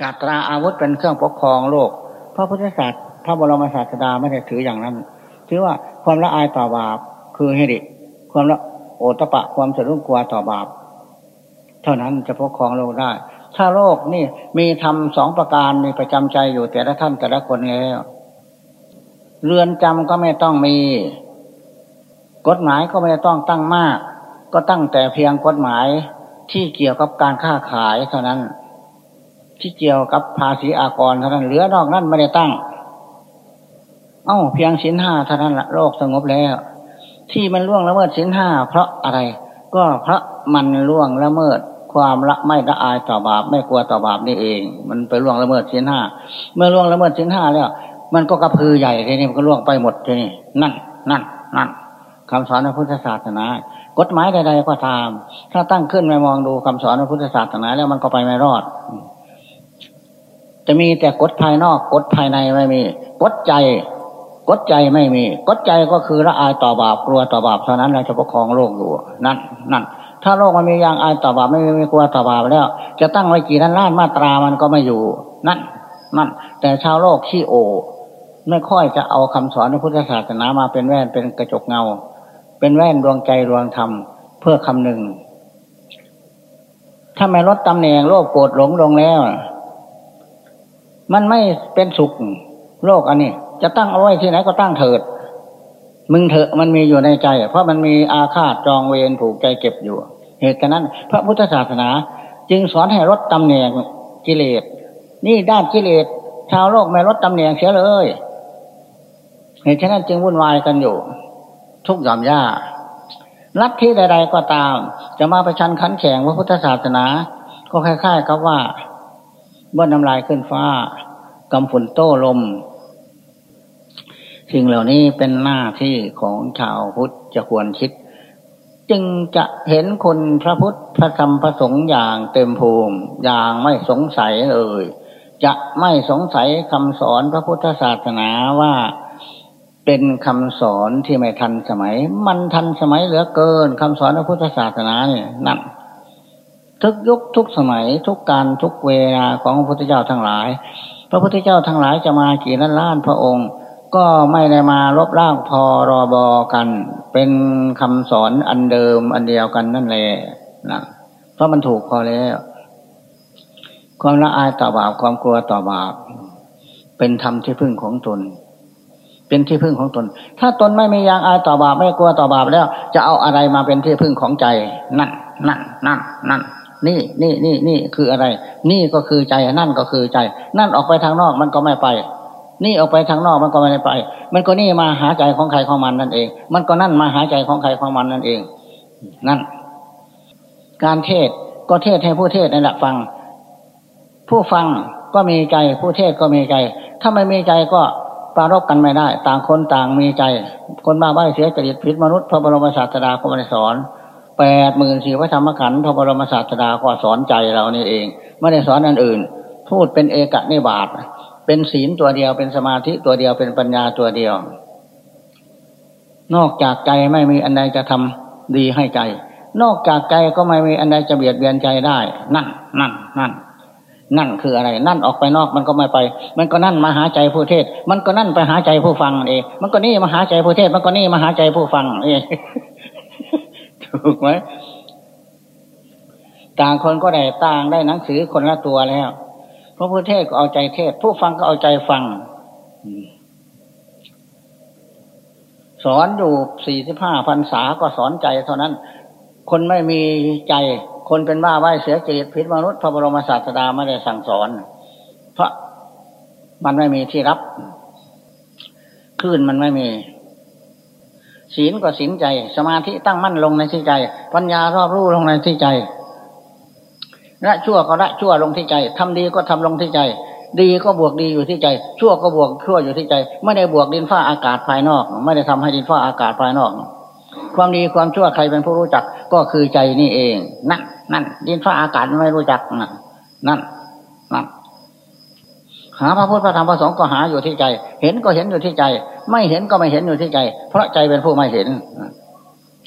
ศาสตราอาวุธเป็นเครื่องปกครองโลก พระพุทธศาสตร์พระบรมศาสดาไม่ได้ถืออย่างนั้น ถือว่าความละอายต่อบาปคือให้ดิความละโอตปะความสะดุ้งกลัวต่อบาป เท่านั้นจะปกครองโลกได้ ถ้าโลกนี่มีทำสองประการมีประจำใจอยู่แต่ละท่านแต่ละคนแล้ว เรือนจำก็ไม่ต้องมี กฎหมายก็ไม่ต้องตั้งมาก ก็ตั้งแต่เพียงกฎหมายที่เกี่ยวกับการค้าขายเท่านั้น ที่เกี่ยวกับภาษีอากรเท่านั้นเหลือนอกนั้นไม่ได้ตั้ง เอ้าเพียงสินห้าเท่านั้นละโลกสงบแล้ว ที่มันล่วงละเมิดสินห้าเพราะอะไร ก็เพราะมันล่วงละเมิดความละไม่ละอายต่อบาป ไม่กลัวต่อบาปนี่เอง มันไปล่วงละเมิดสินห้าเมื่อล่วงละเมิดสินห้าแล้ว มันก็กระพือใหญ่ทีนี้มันก็ล่วงไปหมดทีนี้นั่น นั่น นั่นคำสอนในพุทธศาสนากฎหมายใดๆก็ตาม ถ้าตั้งขึ้นไปมองดูคำสอนในพุทธศาสนาแล้วมันก็ไปไม่รอด จะมีแต่กฎภายนอกกฎภายในไม่มีกฎใจกฎใจไม่มีกฎใจก็คือละอายต่อบาปกลัวต่อบาปเท่านั้นเราจะปกครองโลกอยู่นั่นนั่นถ้าโลกมันมีอย่างอายต่อบาปไม่ไม่กลัวต่อบาปแล้ว จะตั้งไว้กี่ล้านล้านมาตรามันก็ไม่อยู่ นั่นนั่นแต่ชาวโลกขี้โอ ไม่ค่อยจะเอาคำสอนในพุทธศาสนามาเป็นแว่นเป็นกระจกเงา เป็นแว่นดวงใจดวงธรรมเพื่อคำหนึ่งถ้าไม่ลดตำแหน่งโลภโกรธหลงลงแล้ว มันไม่เป็นสุขโลกอันนี้ จะตั้งเอาไว้ที่ไหนก็ตั้งเถิด มึงเถอะมันมีอยู่ในใจ เพราะมันมีอาฆาตจองเวรผูกใจเก็บอยู่ เหตุนั้น พระพุทธศาสนา จึงสอนให้ลดตำแหน่งกิเลส นี่ด้านกิเลส ชาวโลกไม่ลดตำแหน่งเสียเลย เหตุฉะนั้นจึงวุ่นวายกันอยู่ ทุกหย่อมย่าลัทธิใด ๆ ก็ตาม จะมาประชันขันแข่งพระพุทธศาสนา ก็คล้ายๆกับว่า บื้อน้ำลายขึ้นฟ้ากำฝนโต้ลม สิ่งเหล่านี้เป็นหน้าที่ของชาวพุทธจะควรคิด จึงจะเห็นคนพระพุทธพระธรรมพระสงฆ์อย่างเต็มภูมิอย่างไม่สงสัยเลย จะไม่สงสัยคำสอนพระพุทธศาสนาว่าเป็นคำสอนที่ไม่ทันสมัย มันทันสมัยเหลือเกินคำสอนพระพุทธศาสนาเนี่ยนั่น ทุกยุคทุกสมัยทุกการทุกเวลาของพระพุทธเจ้าทั้งหลาย พระพุทธเจ้าทั้งหลายจะมากี่ล้านล้านพระองค์ ก็ไม่ได้มาลบล้างพอรอบอกัน เป็นคำสอนอันเดิมอันเดียวกันนั่นแหละนะเพราะมันถูกพอแล้ว ความละอายต่อบาปความกลัวต่อบาปเป็นธรรมที่พึ่งของตน เป็นที่พึ่งของตน ถ้าตนไม่มียางอายต่อบาปไม่กลัวต่อบาปแล้ว จะเอาอะไรมาเป็นที่พึ่งของใจ นั่นนั่นนั่นนั่น นี่นี่นี่นี่คืออะไร นี่ก็คือใจนั่นก็คือใจ นั่นออกไปทางนอกมันก็ไม่ไป นี่ออกไปทางนอกมันก็ไม่ไป มันก็นี่มาหาใจของใครของมันนั่นเอง มันก็นั่นมาหาใจของใครของมันนั่นเอง นั่น การเทศก็เทศให้ผู้เทศนั่นแหละฟัง ผู้ฟังก็มีใจ ผู้เทศก็มีใจ ถ้าไม่มีใจก็ปรารบกันไม่ได้ ต่างคนต่างมีใจ คนบ้าใบเสียจริตพิษมนุษย์พระบรมศาสดาก็ไม่สอน แปดหมื่นสี่พระธรรมขันธ์พระบรมศาสดาก็สอนใจเรานี่เอง ไม่ได้สอนอันอื่น พูดเป็นเอกนิบาตเป็นศีลตัวเดียวเป็นสมาธิตัวเดียวเป็นปัญญาตัวเดียว นอกจากใจไม่มีอันใดจะทำดีให้ใจ นอกจากใจก็ไม่มีอันใดจะเบียดเบียนใจได้ นั่นนั่นนั่นนั่นคืออะไร นั่นออกไปนอกมันก็ไม่ไป มันก็นั่นมาหาใจผู้เทศ มันก็นั่นไปหาใจผู้ฟังเองมันก็นี่มาหาใจผู้เทศ มันก็นี่มาหาใจผู้ฟังเอง ถูกไหมต่างคนก็ได้ต่างได้หนังสือคนละตัวแล้วพระพุทธเทศก็เอาใจเทศ ผู้ฟังก็เอาใจฟังสอนอยู่สี่สิบห้าพรรษาก็สอนใจเท่านั้น คนไม่มีใจ คนเป็นบ้าไหวเสียจริตพิษมนุษย์พระบรมศาสดาไม่ได้สั่งสอน เพราะมันไม่มีที่รับคลื่นมันไม่มี ศีลก็ศีลใจ สมาธิตั้งมั่นลงในที่ใจ ปัญญารอบรู้ลงในที่ใจละชั่วก็ละชั่วลงที่ใจทำดีก็ทำลงที่ใจ ดีก็บวกดีอยู่ที่ใจ ชั่วก็บวกชั่วอยู่ที่ใจ ไม่ได้บวกดินฟ้าอากาศภายนอก ไม่ได้ทำให้ดินฟ้าอากาศภายนอก ความดีความชั่วใครเป็นผู้รู้จักก็คือใจนี่เอง นั่นนั่นดินฟ้าอากาศไม่รู้จักนั่นนั่นนั่น หาพระพุทธพระธรรมพระสงฆ์ก็หาอยู่ที่ใจ เห็นก็เห็นอยู่ที่ใจ ไม่เห็นก็ไม่เห็นอยู่ที่ใจ เพราะใจเป็นผู้ไม่เห็น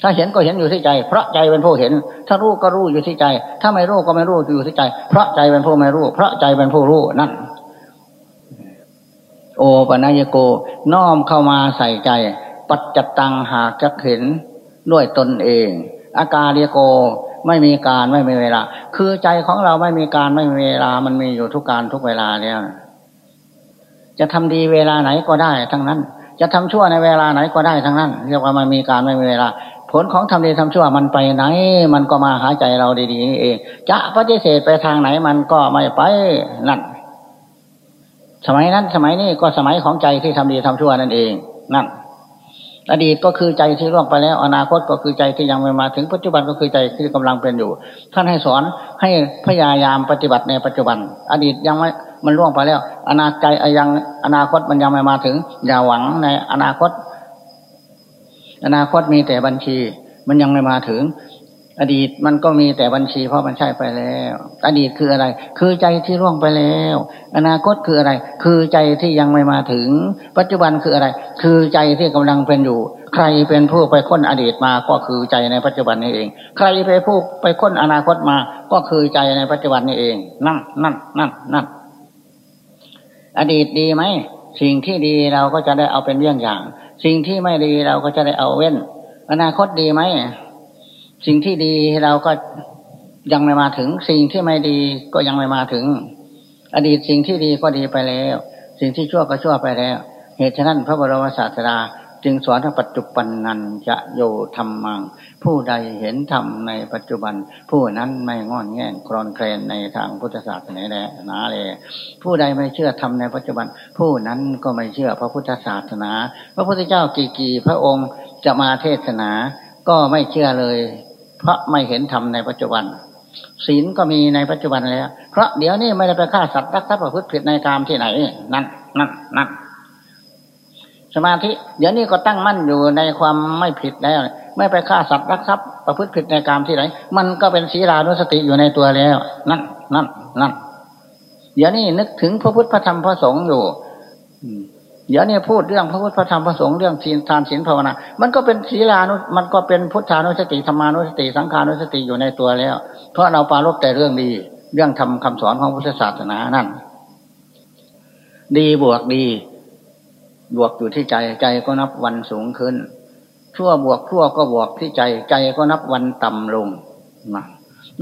ถ้าเห็นก็เห็นอยู่ที่ใจ เพราะใจเป็นผู้เห็น ถ้ารู้ก็รู้อยู่ที่ใจ ถ้าไม่รู้ก็ไม่รู้อยู่ที่ใจ เพราะใจเป็นผู้ไม่รู้ เพราะใจเป็นผู้รู้นั่นโอปนัยโกน้อมเข้ามาใส่ใจ ปัจจตังหากจะเห็นด้วยตนเอง อากาเรียโกไม่มีการไม่มีเวลา คือใจของเราไม่มีการไม่มีเวลา มันมีอยู่ทุกการทุกเวลาแล้ว จะทำดีเวลาไหนก็ได้ทั้งนั้น จะทำชั่วในเวลาไหนก็ได้ทั้งนั้น เรียกว่ามันมีการไม่มีเวลา ผลของทำดีทำชั่วมันไปไหน มันก็มาหาใจเราดีๆนี่เอง จะปฏิเสธไปทางไหนมันก็ไม่ไปนั่น สมัยนั้นสมัยนี้ก็สมัยของใจที่ทำดีทำชั่วนั่นเองนั่น อดีตก็คือใจที่ล่วงไปแล้ว อนาคตก็คือใจที่ยังไม่มาถึงปัจจุบันก็คือใจที่กำลังเป็นอยู่ ท่านให้สอนให้พยายามปฏิบัติในปัจจุบัน อดีตยังไม่มันล่วงไปแล้ว อนาใจยังอนาคตมันยังไม่มาถึง อย่าหวังในอนาคต อนาคตมีแต่บัญชี มันยังไม่มาถึง อดีตมันก็มีแต่บัญชีเพราะมันใช่ไปแล้ว อดีตคืออะไร คือใจที่ร่วงไปแล้ว อนาคตคืออะไร คือใจที่ยังไม่มาถึง ปัจจุบันคืออะไร คือใจที่กำลังเป็นอยู่ ใครเป็นผู้ไปค้นอดีตมาก็คือใจในปัจจุบันนี้เอง ใครไปผู้ไปค้นอนาคตมา ก็คือใจในปัจจุบันนี้เอง นั่นนั่นนั่นนั่นอดีตดีไหมสิ่งที่ดีเราก็จะได้เอาเป็นเรื่องอย่าง สิ่งที่ไม่ดีเราก็จะได้เอาเว้น อนาคตดีไหม สิ่งที่ดีเราก็ยังไม่มาถึง สิ่งที่ไม่ดีก็ยังไม่มาถึง อดีตสิ่งที่ดีก็ดีไปแล้ว สิ่งที่ชั่วก็ชั่วไปแล้ว เหตุฉะนั้นพระบรมศาสดาจึงสอนทั้งปัจจุบันนันจะโยธรรมัง ผู้ใดเห็นธรรมในปัจจุบัน ผู้นั้นไม่งอนแง่งครอนแคลนในทางพุทธศาสนาแลนาเลย ผู้ใดไม่เชื่อธรรมในปัจจุบัน ผู้นั้นก็ไม่เชื่อพระพุทธศาสนา พระพุทธเจ้ากี่กี่พระองค์จะมาเทศนา ก็ไม่เชื่อเลย เพราะไม่เห็นธรรมในปัจจุบัน ศีลก็มีในปัจจุบันแล้ว เพราะเดี๋ยวนี้ไม่ได้ไปฆ่าสัตว์รักทรัพย์ประพฤติผิดในกามที่ไหน นั่นนั่นนั่นสมาธิเดี๋ยวนี้ก็ตั้งมั่นอยู่ในความไม่ผิดแล้ว ไม่ไปฆ่าสัตว์รักทรัพย์ประพฤติผิดในกามที่ไหน มันก็เป็นศีลานุสติอยู่ในตัวแล้ว นั่นนั่นนั่นเดี๋ยวนี้นึกถึงพระพุทธพระธรรมพระสงฆ์อยู่ เดี๋ยวนี้พูดเรื่องพระพุทธพระธรรมพระสงฆ์เรื่องศีลทานศีลภาวนา มันก็เป็นศีลานุมันก็เป็นพุทธานุสติธรรมานุสติ สังขานุสติอยู่ในตัวแล้ว เพราะเราปารบแต่เรื่องดี เรื่องทำคำสอนของพุทธศาสนานั่น ดีบวกดี บวกอยู่ที่ใจใจก็นับวันสูงขึ้น ชั่วบวกชั่วก็บวกที่ใจใจก็นับวันต่ำลง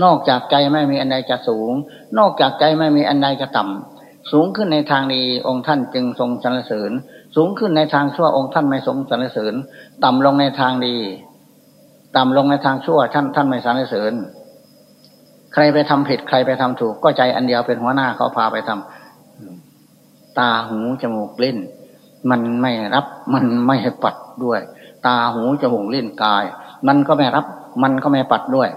นอกจากใจไม่มีอันใดจะสูง นอกจากใจไม่มีอันใดจะต่ำ สูงขึ้นในทางดีองค์ท่านจึงทรงสรรเสริญ สูงขึ้นในทางชั่วองค์ท่านไม่ทรงสรรเสริญ ต่ำลงในทางดี ต่ำลงในทางชั่วท่านท่านไม่สรรเสริญ ใครไปทำผิดใครไปทำถูกก็ใจอันเดียวเป็นหัวหน้าเขาพาไปทำตาหูจมูกเล่น มันไม่รับมันไม่ปัดด้วย ตาหูจมูกเล่นกาย มันก็ไม่รับมันก็ไม่ปัดด้วย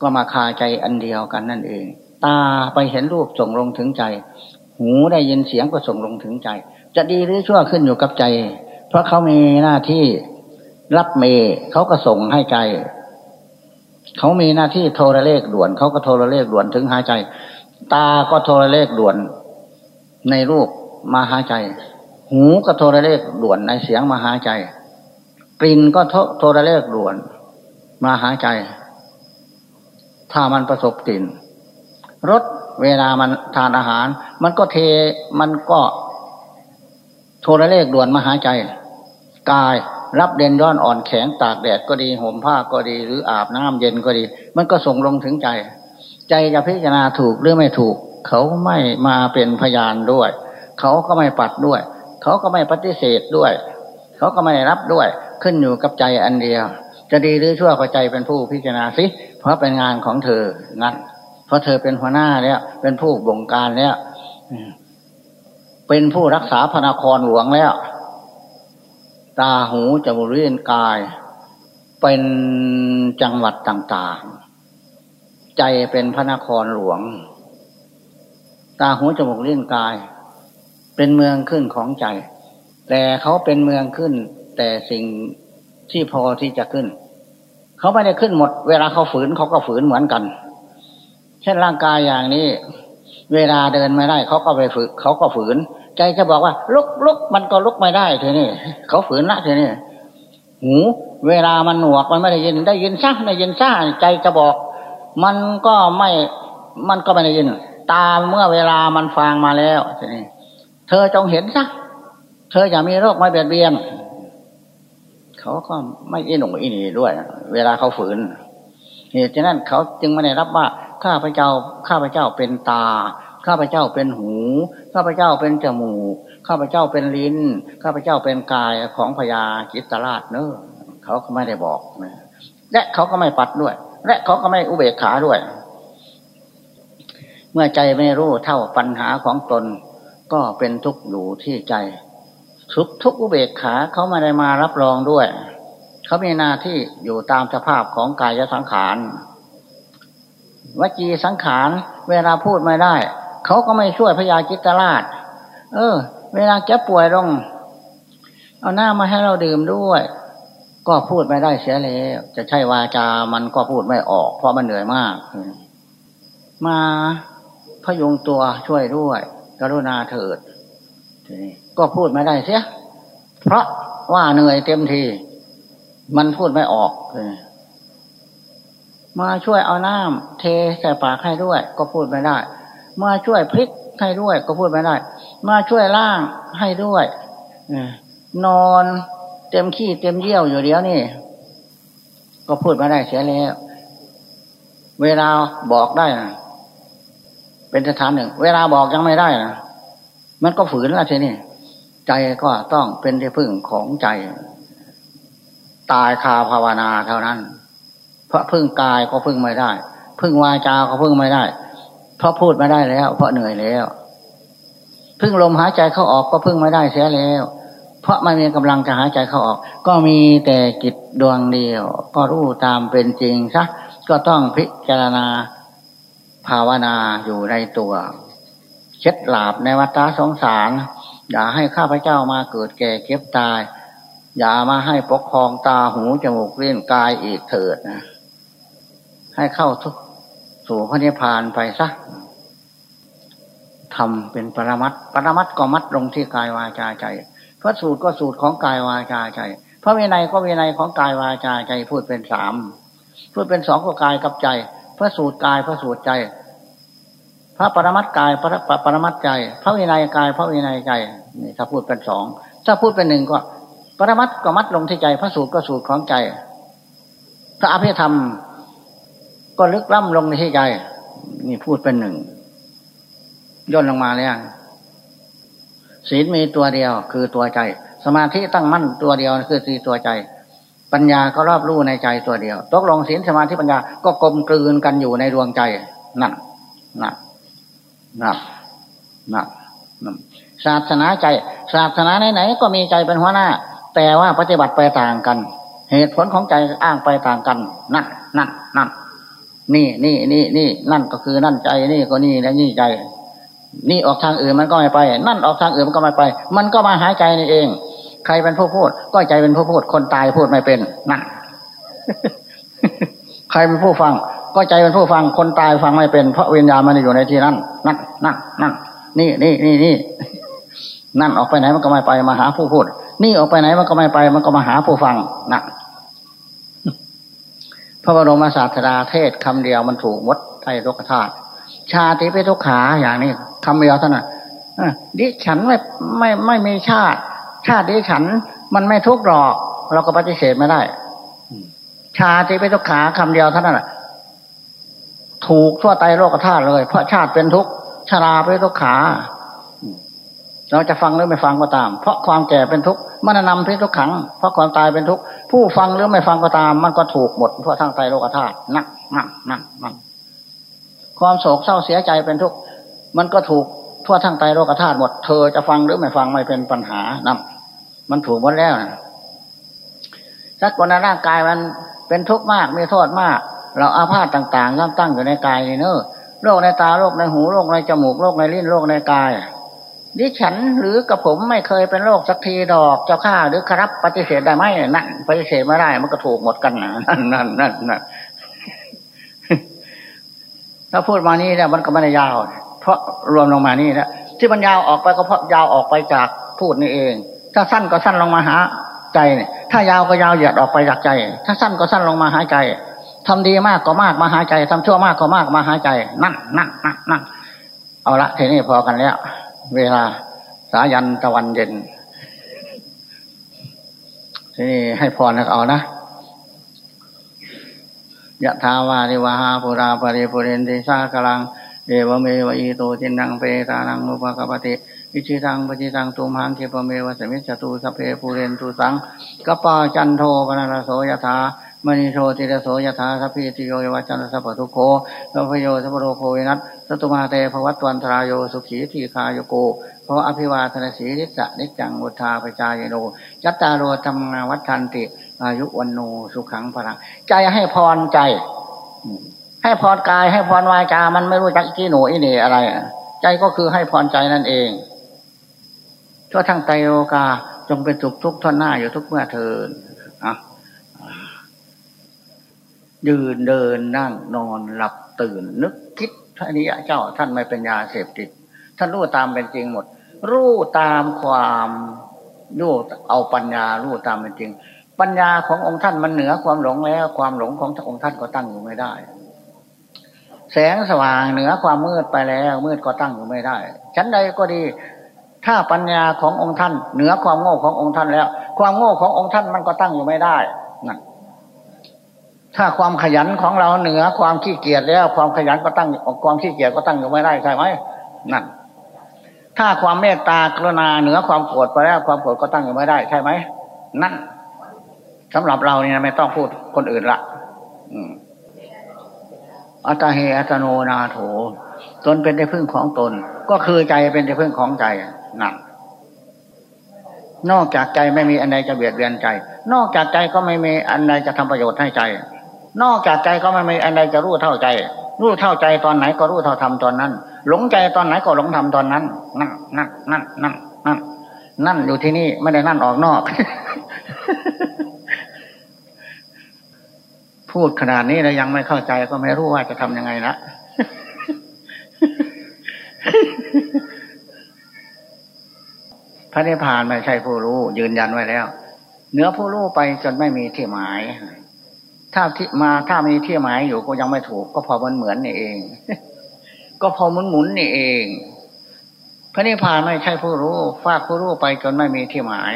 ก็มาคาใจอันเดียวกันนั่นเอง ตาไปเห็นรูปส่งลงถึงใจ หูได้ยินเสียงก็ส่งลงถึงใจ จะดีหรือชั่วขึ้นอยู่กับใจ เพราะเขามีหน้าที่รับเมเขาก็ส่งให้ใจ เขามีหน้าที่โทรเลขด่วน เขาก็โทรเลขด่วนถึงหาใจ ตาก็โทรเลขด่วนในรูปมาหาใจ หูก็โทรเลขด่วนในเสียงมาหาใจ กลิ่นก็โทรเลขด่วน มาหาใจ ถ้ามันประสบกลิ่นรส เวลามันทานอาหาร มันก็เทมันก็โทรเลขด่วนมาหาใจ กายรับเด่นย้อนอ่อนแข็งตากแดดก็ดีห่มผ้าก็ดี หรืออาบน้ำเย็นก็ดี มันก็ส่งลงถึงใจ ใจจะพิจารณาถูกหรือไม่ถูก เขาไม่มาเป็นพยานด้วย เขาก็ไม่ปัดด้วย เขาก็ไม่ปฏิเสธด้วย เขาก็ไม่รับด้วย ขึ้นอยู่กับใจอันเดียว จะดีหรือชั่วก็ใจเป็นผู้พิจารณาสิ เพราะเป็นงานของเธอนั่น เพราะเธอเป็นหัวหน้าแล้ว เป็นผู้บงการแล้วเป็นผู้รักษาพระนครหลวงแล้ว ตาหูจมูกเลิ้นกาย เป็นจังหวัดต่างๆ ใจเป็นพระนครหลวง ตาหูจมูกเลิ้นกาย เป็นเมืองขึ้นของใจ แต่เขาเป็นเมืองขึ้น แต่สิ่งที่พอที่จะขึ้น เขาไม่ได้ขึ้นหมด เวลาเขาฝืนเขาก็ฝืนเหมือนกัน เช่นร่างกายอย่างนี้ เวลาเดินไม่ได้เขาก็ไปฝึกเขาก็ฝืน ใจจะบอกว่า ลุกลุกมันก็ลุกไม่ได้ทีนี้เขาฝืนละทีนี้หูเวลามันหนวกมันไม่ได้ยินได้ยินซะได้ยินซะใจจะบอก มันก็ไม่มันก็ไม่ได้ยิน ตามเมื่อเวลามันฟังมาแล้วทีนี้เธอจงเห็นซะเธออย่ามีโรคไม่เบียดเบียนเขาก็ไม่อินหนอินีด้วย เวลาเขาฝืนเหตุฉะนั้นเขาจึงไม่ได้รับว่า ข้าพเจ้า ข้าพเจ้าเป็นตา ข้าพเจ้าเป็นหู ข้าพเจ้าเป็นจมูก ข้าพเจ้าเป็นลิ้น ข้าพเจ้าเป็นกายของพญาจิตราชเนอะเขาก็ไม่ได้บอกนะและเขาก็ไม่ปัดด้วย และเขาก็ไม่อุเบกขาด้วย เมื่อใจไม่รู้เท่าปัญหาของตน ก็เป็นทุกข์อยู่ที่ใจ ทุกทุกอุเบกขาเขาไม่ได้มารับรองด้วย เขามีหน้าที่อยู่ตามสภาพของกายสังขาร วจีสังขาร เวลาพูดไม่ได้ เขาก็ไม่ช่วยพญาจิตราช เออ เวลาแกป่วยลง เอาหน้ามาให้เราดื่มด้วย ก็พูดไม่ได้เสียแล้วจะใช่วาจา มันก็พูดไม่ออก เพราะมันเหนื่อยมาก มาพยุงตัวช่วยด้วย กรุณาเถิดก็พูดไม่ได้เสีย เพราะว่าเหนื่อยเต็มที มันพูดไม่ออก มาช่วยเอาน้ำเทใส่ปากให้ด้วย ก็พูดไม่ได้ มาช่วยพลิกให้ด้วย ก็พูดไม่ได้ มาช่วยล่างให้ด้วยนอนเต็มขี้เต็มเยี่ยวอยู่เดียวนี่ก็พูดไม่ได้เสียแล้ว เวลาบอกได้นะเป็นสถานหนึ่ง เวลาบอกยังไม่ได้นะมันก็ฝืนล้วทีนี่ใจก็ต้องเป็นที่พึ่งของใจ ตายคาภาวนาเท่านั้น เพราะพึ่งกายก็พึ่งไม่ได้ พึ่งวาจาก็พึ่งไม่ได้ เพราะพูดไม่ได้แล้ว เพราะเหนื่อยแล้ว พึ่งลมหายใจเข้าออกก็พึ่งไม่ได้เสียแล้ว เพราะไม่มีกำลังจะหายใจเข้าออก ก็มีแต่จิตดวงเดียว ก็รู้ตามเป็นจริงซะก็ต้องพิจารณาภาวนาอยู่ในตัวเช็ดหลาบในวัฏสงสาร อย่าให้ข้าพเจ้ามาเกิดแก่เก็บตาย อย่ามาให้ปกครองตาหูจมูกเลี้ยงกายอีกเถิดนะ ให้เข้าทุกสู่พระนิพพานไปซะทำเป็นปรมัตปรมัตก็มัดลงที่กายวาจาใจ พระสูตรก็สูตรของกายวาจาใจ พระวินัยก็วินัยของกายวาจาใจพูดเป็นสามพูดเป็นสองก็กายกับใจ พระสูตรกายพระสูตรใจ พระปรมัตกายพระปรมัตใจ พระวินัยกาย พระวินัยใจนี่ถ้าพูดเป็นสองถ้าพูดเป็นหนึ่งก็ ปรมัตก็มัดลงที่ใจ พระสูตรก็สูตรของใจ พระอภิธรรม ก็ลึกล้ำลงในที่ใจ นี่พูดเป็นหนึ่ง ย่นลงมาแล้วศีลมีตัวเดียว คือตัวใจ สมาธิตั้งมั่นตัวเดียวคือสีตัวใจ ปัญญาก็รอบรู้ในใจตัวเดียว ตกลงศีลสมาธิปัญญาก็กลมกลืนกันอยู่ในดวงใจนั่นนั่นนั่นนั่นนั่นศาสนาใจ ศาสนาไหนๆก็มีใจเป็นหัวหน้า แต่ว่าปฏิบัติไปต่างกัน เหตุผลของใจอ้างไปต่างกัน นั่นนั่นนั่น นี่นี่นี่นี่นั่นก็คือนั่นใจนี่ก็นี่แล้วนี่ใจ นี่ออกทางอื่นมันก็ไม่ไป นั่นออกทางอื่นมันก็ไม่ไป มันก็มาหายใจนี่เอง ใครเป็นผู้พูด ก็ใจเป็นผู้พูด คนตายพูดไม่เป็นนั่นใครเป็นผู้ฟัง ก็ใจเป็นผู้ฟัง คนตายฟังไม่เป็น เพราะวิญญาณมันอยู่ในที่นั้นนั่นนั่นนั่นนี่นี่นี่นี่นั่นออกไปไหนมันก็ไม่ไปมาหาผู้พูด นี่ออกไปไหนมันก็ไม่ไป มันก็มาหาผู้ฟังนั่น ระบรมศาสดาเทศคำเดียวมันถูกมดไตรโลกธาตุชาติเปทุกขาอย่างนี้คำเดียวเท่านั้นดิฉันไม่ไม่ไม่มีชาติ ชาติดิฉันมันไม่ทุกข์หรอก เราก็ปฏิเสธไม่ได้ ชาติเปทุกขาคำเดียวเท่านั้นถูกทั่วไตโลกธาตุเลย เพราะชาติเป็นทุกข์ชราเป็นทุกขา เราจะฟังหรือไม่ฟังก็ตาม เพราะความแก่เป็นทุกข์มันนำเป็นทุกขัง เพราะความตายเป็นทุกข์ผู้ฟังหรือไม่ฟังก็ตาม มันก็ถูกหมดทั่วทั้งไตโลกธาตุนักนักนักนักความโศกเศร้าเสียใจเป็นทุกข์มันก็ถูกทั่วทั้งไตโลกธาตุหมดเธอจะฟังหรือไม่ฟังไม่เป็นปัญหานั่นมันถูกหมดแล้วนะสักวันร่างกายมันเป็นทุกข์มากมีโทษมาก เราอาพาธต่างๆย่อมตั้งอยู่ในกายนี่เนอะโรคในตาโรคในหูโรคในจมูกโรคในลิ้นโรคในกาย ดิฉันหรือกับผมไม่เคยเป็นโรคสักทีดอกเจ้าข้าหรือครับปฏิเสธได้ไหมนั่นปฏิเสธไม่ได้ มันก็ถูกหมดกันนะนั่นนั่นนั่นนั่นถ้าพูดมานี้เนี่ยมันก็ไม่ได้ยาว เพราะรวมลงมานี่นะที่มันยาวออกไปก็เพราะยาวออกไปจากพูดนี่เอง ถ้าสั้นก็สั้นลงมาหาใจเนี่ยถ้ายาวก็ยาวเหยียดออกไปจากใจ ถ้าสั้นก็สั้นลงมาหายใจทำดีมากก็มากมาหายใจทำชั่วมากก็มากมาหายใจ นั่นนั่นนั่นนั่นเอาละทีนี้พอกันแล้ว เวลาสายันตะวันเย็น ทีนี้ให้พรแล้วเอานะยะทาวาริวาหาปุราปริปุเรนติสากลังเอวเมวะ อิโต ทินนังเปตานัง อุปกัปปะติอิจฉิตังปัตถิตังตุมหัง ขิปปะเมวะ สะมิชฌะตุ สัพเพปูเรนตุสังกัปปาจันโทปัณณะระโส ยะถา มะณิ โชติระโส ยะถาสัพพีติโย วิวัชชันตุ สัพพะทุกโข สัพพะภะโยสัพพะโรโควินัสสะตุมาเต ภะวัตวันตะราโยสุขีทีฆายุโก ภะวะ อะภิวาทะนะสีลิสสะนิจจังวุฑฒาปะจายิโน จัตตาโรธัมมา วัฑฒันติ อายุวัณโณ สุขัง พะลังใจให้พรใจ ให้พรกายให้พรวาจา มันไม่รู้จักกี่หนูอีนี่อะไร ใจก็คือให้พรใจนั่นเองทั่วทั้งไตโลกาจงเป็นสุขทุกท่อนหน้าอยู่ทุกเมื่อเทินอะ ยืนเดินนั่งนอนหลับตื่นนึกคิดท่านนี้เจ้าท่านไม่เป็นยาเสพติด ท่านรู้ตามเป็นจริงหมด รู้ตามความรู้เอาปัญญารู้ตามเป็นจริง ปัญญาขององค์ท่านมันเหนือความหลงแล้ว ความหลงขององค์ท่านก็ตั้งอยู่ไม่ได้ แสงสว่างเหนือความมืดไปแล้ว มืดก็ตั้งอยู่ไม่ได้ชั้นใดก็ดี ถ้าปัญญาขององค์ท่าน เหนือความโง่ขององค์ท่านแล้ว ความโง่ขององค์ท่านมันก็ตั้งอยู่ไม่ได้นั่น ถ้าความขยันของเราเหนือความขี้เกียจแล้ว ความขยันก็ตั้งความขี้เกียจก็ตั้งอยู่ไม่ได้ใช่ไหมนั่น ถ้าความเมตตากรุณาเหนือความโกรธไปแล้วความโกรธก็ตั้งอยู่ไม่ได้ใช่ไหมนั่นสำหรับเราเนี่ยไม่ต้องพูดคนอื่นละอัตเฮอัตโนนาโถตนเป็นที่พึ่งของตน ก็คือใจเป็นที่พึ่งของใจนั่นนอกจากใจไม่มีอันใดจะเบียดเบียนใจ นอกจากใจก็ไม่มีอันใดจะทำประโยชน์ให้ใจ นอกจากใจก็ไม่มีอันใดจะรู้เท่าใจ รู้เท่าใจตอนไหนก็รู้เท่าธรรมตอนนั้น หลงใจตอนไหนก็หลงธรรมตอนนั้น นั่นนั่นนั่นนั่นนั่นนั่นอยู่ที่นี่ไม่ได้นั่นออกนอก พูดขนาดนี้แล้วยังไม่เข้าใจก็ไม่รู้ว่าจะทำยังไงนะพระนิพพานไม่ใช่ผู้รู้ ยืนยันไว้แล้ว เนื้อผู้รู้ไปจนไม่มีที่หมาย ถ้าที่มาถ้ามีที่หมายอยู่ก็ยังไม่ถูก ก็พอมันเหมือนนี่เอง ก็พอมันหมุนนี่เอง พระนิพพานไม่ใช่ผู้รู้ฟากผู้รู้ไปจนไม่มีที่หมาย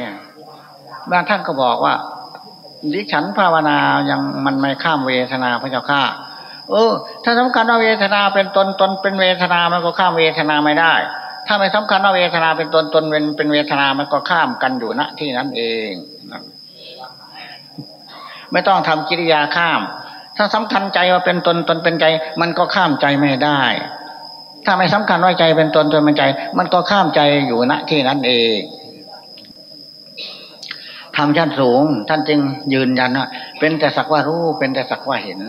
บางท่านก็บอกว่าดิฉันภาวนายังมันไม่ข้ามเวทนาพระเจ้าข้าเออ ถ้าสำคัญว่าเวทนาเป็นตนตนเป็นเวทนามันก็ข้ามเวทนาไม่ได้ ถ้าไม่สำคัญว่าเวทนาเป็นตนตนเป็นเป็นเวทนามันก็ข้ามกันอยู่ณที่นั้นเอง ไม่ต้องทำกิริยาข้าม ถ้าสำคัญใจว่าเป็นตนตนเป็นใจ มันก็ข้ามใจไม่ได้ ถ้าไม่สำคัญว่าใจเป็นตนตนเป็นใจ มันก็ข้ามใจอยู่ณที่นั้นเองทำชั้นสูง ท่านจึงยืนยันว่าเป็นแต่สักว่ารู้เป็นแต่สักว่าเห็น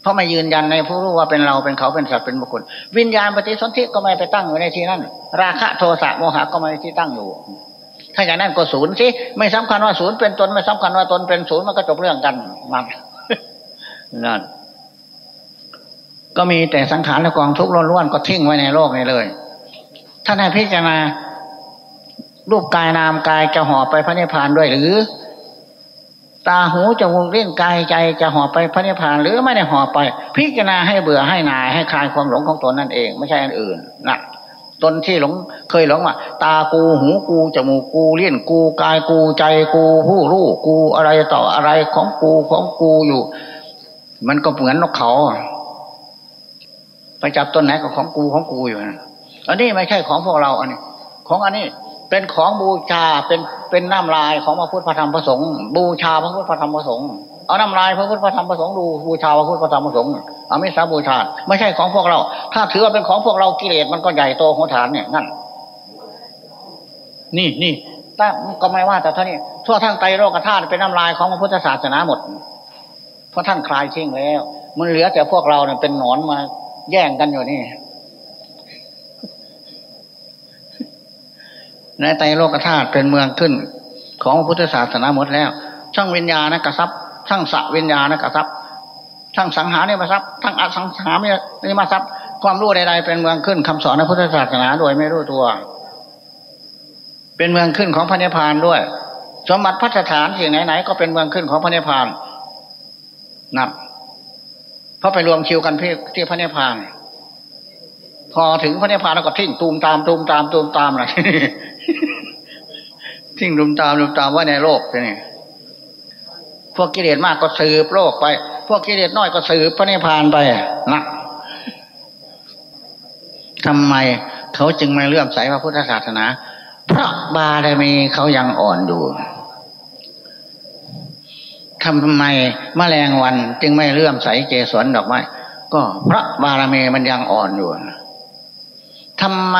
เพราะไม่ยืนยันในผู้รู้ว่าเป็นเราเป็นเขาเป็นสัตว์เป็นบุคคล วิญญาณปฏิสนธิก็ไม่ไปตั้งอยู่ในที่นั้น ราคะโทสะโมหะก็ไม่ที่ตั้งอยู่ ถ้าอย่างนั้นก็ศูนย์สิไม่สำคัญว่าศูนย์เป็นตนไม่สำคัญว่าตนเป็นศูนย์มันก็จบเรื่องกันมันนั่นก็มีแต่สังขารและกองทุกข์ล้วนๆก็ทิ้งไว้ในโลกนี้เลยท่านให้พิจารณารูปกายนามกายจะห่อไปพระนิพพานด้วยหรือ ตาหูจมูกเล่นกายใจจะห่อไปพระนิพพานหรือไม่ได้ห่อไป พิจารณาให้เบื่อให้นายให้คลายความหลงของตนนั่นเอง ไม่ใช่อันอื่นนะ ตนที่หลงเคยหลงว่าตากูหูกูจมูกกูเลี้ยนกูกายกูใจกูผู้รู้กูอะไรต่ออะไรของกูของกูอยู่ มันก็เหมือนนกเขาไปจับต้นไหนก็ของกูของกูอยู่นะอันนี้ไม่ใช่ของพวกเราอันนี้ ของอันนี้เป็นของบูชาเป็นเป็นน้ำลายของพระพุทธพระธรรมพระสงฆ์บูชาพระพุทธพระธรรมพระสงฆ์ เอาน้ำลายพระพุทธพระธรรมพระสงฆ์ดูบูชาพระพุทธพระธรรมพระสงฆ์เอาไมิสาบูชา ไม่ใช่ของพวกเรา ถ้าถือว่าเป็นของพวกเรากิเลสมันก็ใหญ่โตหัวฐานเนี่ยนั่น นี่นี่ตั้งก็ไม่ว่าแต่เท่านี้ทั่วทั้งไตโลกธาตุเป็นน้ำลายของพระพุทธศาสนาหมดเพราะท่านคลายทิ้งแล้ว มันเหลือแต่พวกเราเนี่ยเป็นหนอนมาแย่งกันอยู่นี่ในไตโลกธาตุเป็นเมืองขึ้น ของพุทธศาสนาหมดแล้ว ช่างวิญญาณกระซับ ช่างสะวิญญาณกระซับทั้งสังหารนี่มาทรัพย์ทั้งอสังหารนี่มาทรัพย์ความรู้ใดๆเป็นเมืองขึ้นคำสอนในพุทธศาสนาโดยไม่รู้ตัว เป็นเมืองขึ้นของพระนิพพานด้วย สมบัติพัฒฐานสิ่งไหนๆก็เป็นเมืองขึ้นของพระนิพพานนับเพราะไปรวมคิวกันที่ที่พระนิพพานพอถึงพระนิพพานแล้วก็ทิ้งตูมตามตูมตามตูมตามนะทิ้งตูมตามตูมตามว่าในโลกนี่ พวกกิเลสมากก็สืบโลกไป พวกกิเลสน้อยก็สืบพระนิพพานไปนะทำไมเขาจึงไม่เลื่อมใสพระพุทธศาสนา เพราะบารมีเขายังอ่อนอยู่ทำไมมแมลงวันจึงไม่เลื่อมใสเกสรดอกไม้ก็เพราะบารมีมันยังอ่อนอยู่ทำไม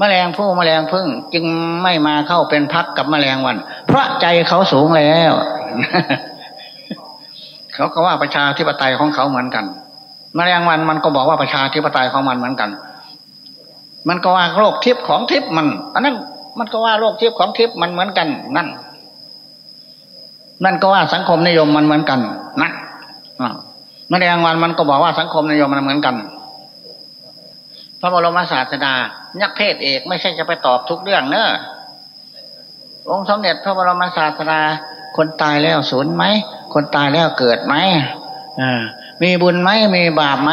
มแมลงผู้มแมลงพึ่งจึงไม่มาเข้าเป็นพักกับมแมลงวัน เพราะใจเขาสูงแล้ว เขาก็ว่าประชาธิปไตยของเขาเหมือนกันมแมลงวันมันก็บอกว่าประชาธิปไตยของมันเหมือนกัน มันก็ว่าโลกทิพย์ของทิพย์มัน อันนั้นมันก็ว่าโลกทิพย์ของทิพย์มันเหมือนกัน นั่น นั่นก็ว่าสังคมนิยมมันเหมือนกันนะมแมลงวันมันก็บอกว่าสังคมนิยมมันเหมือนกัน พระบรมศาสดายักเพศเอกไม่ใช่จะไปตอบทุกเรื่องเนอะองค์สมเด็จพระบรมศาสดา คนตายแล้วสูญไหม คนตายแล้วเกิดไหมมีบุญไหมมีบาปไหม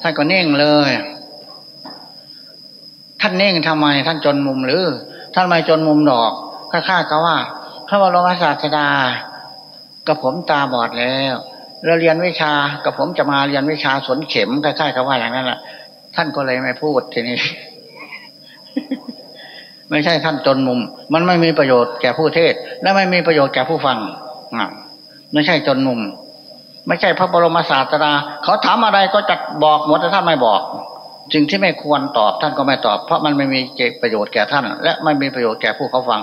ท่านก็เน่งเลย ท่านเน่งทำไม ท่านจนมุมหรือ ท่านไม่จนมุมดอกข้าๆก็ว่าพระบรมศาสดากับผมตาบอดแล้วเราเรียนวิชากับผมจะมาเรียนวิชาสนเข็มคล้ายๆกับว่าอย่างนั้นแหละท่านก็เลยไม่พูดทีนี้ ไม่ใช่ท่านจนมุม มันไม่มีประโยชน์แก่ผู้เทศ และไม่มีประโยชน์แก่ผู้ฟังไม่ใช่จนมุม ไม่ใช่พระบรมศาสดาเขาถามอะไรก็จัดบอกหมดแต่ท่านไม่บอกสิ่งที่ไม่ควรตอบท่านก็ไม่ตอบ เพราะมันไม่มีประโยชน์แก่ท่าน และไม่มีประโยชน์แก่ผู้เขาฟัง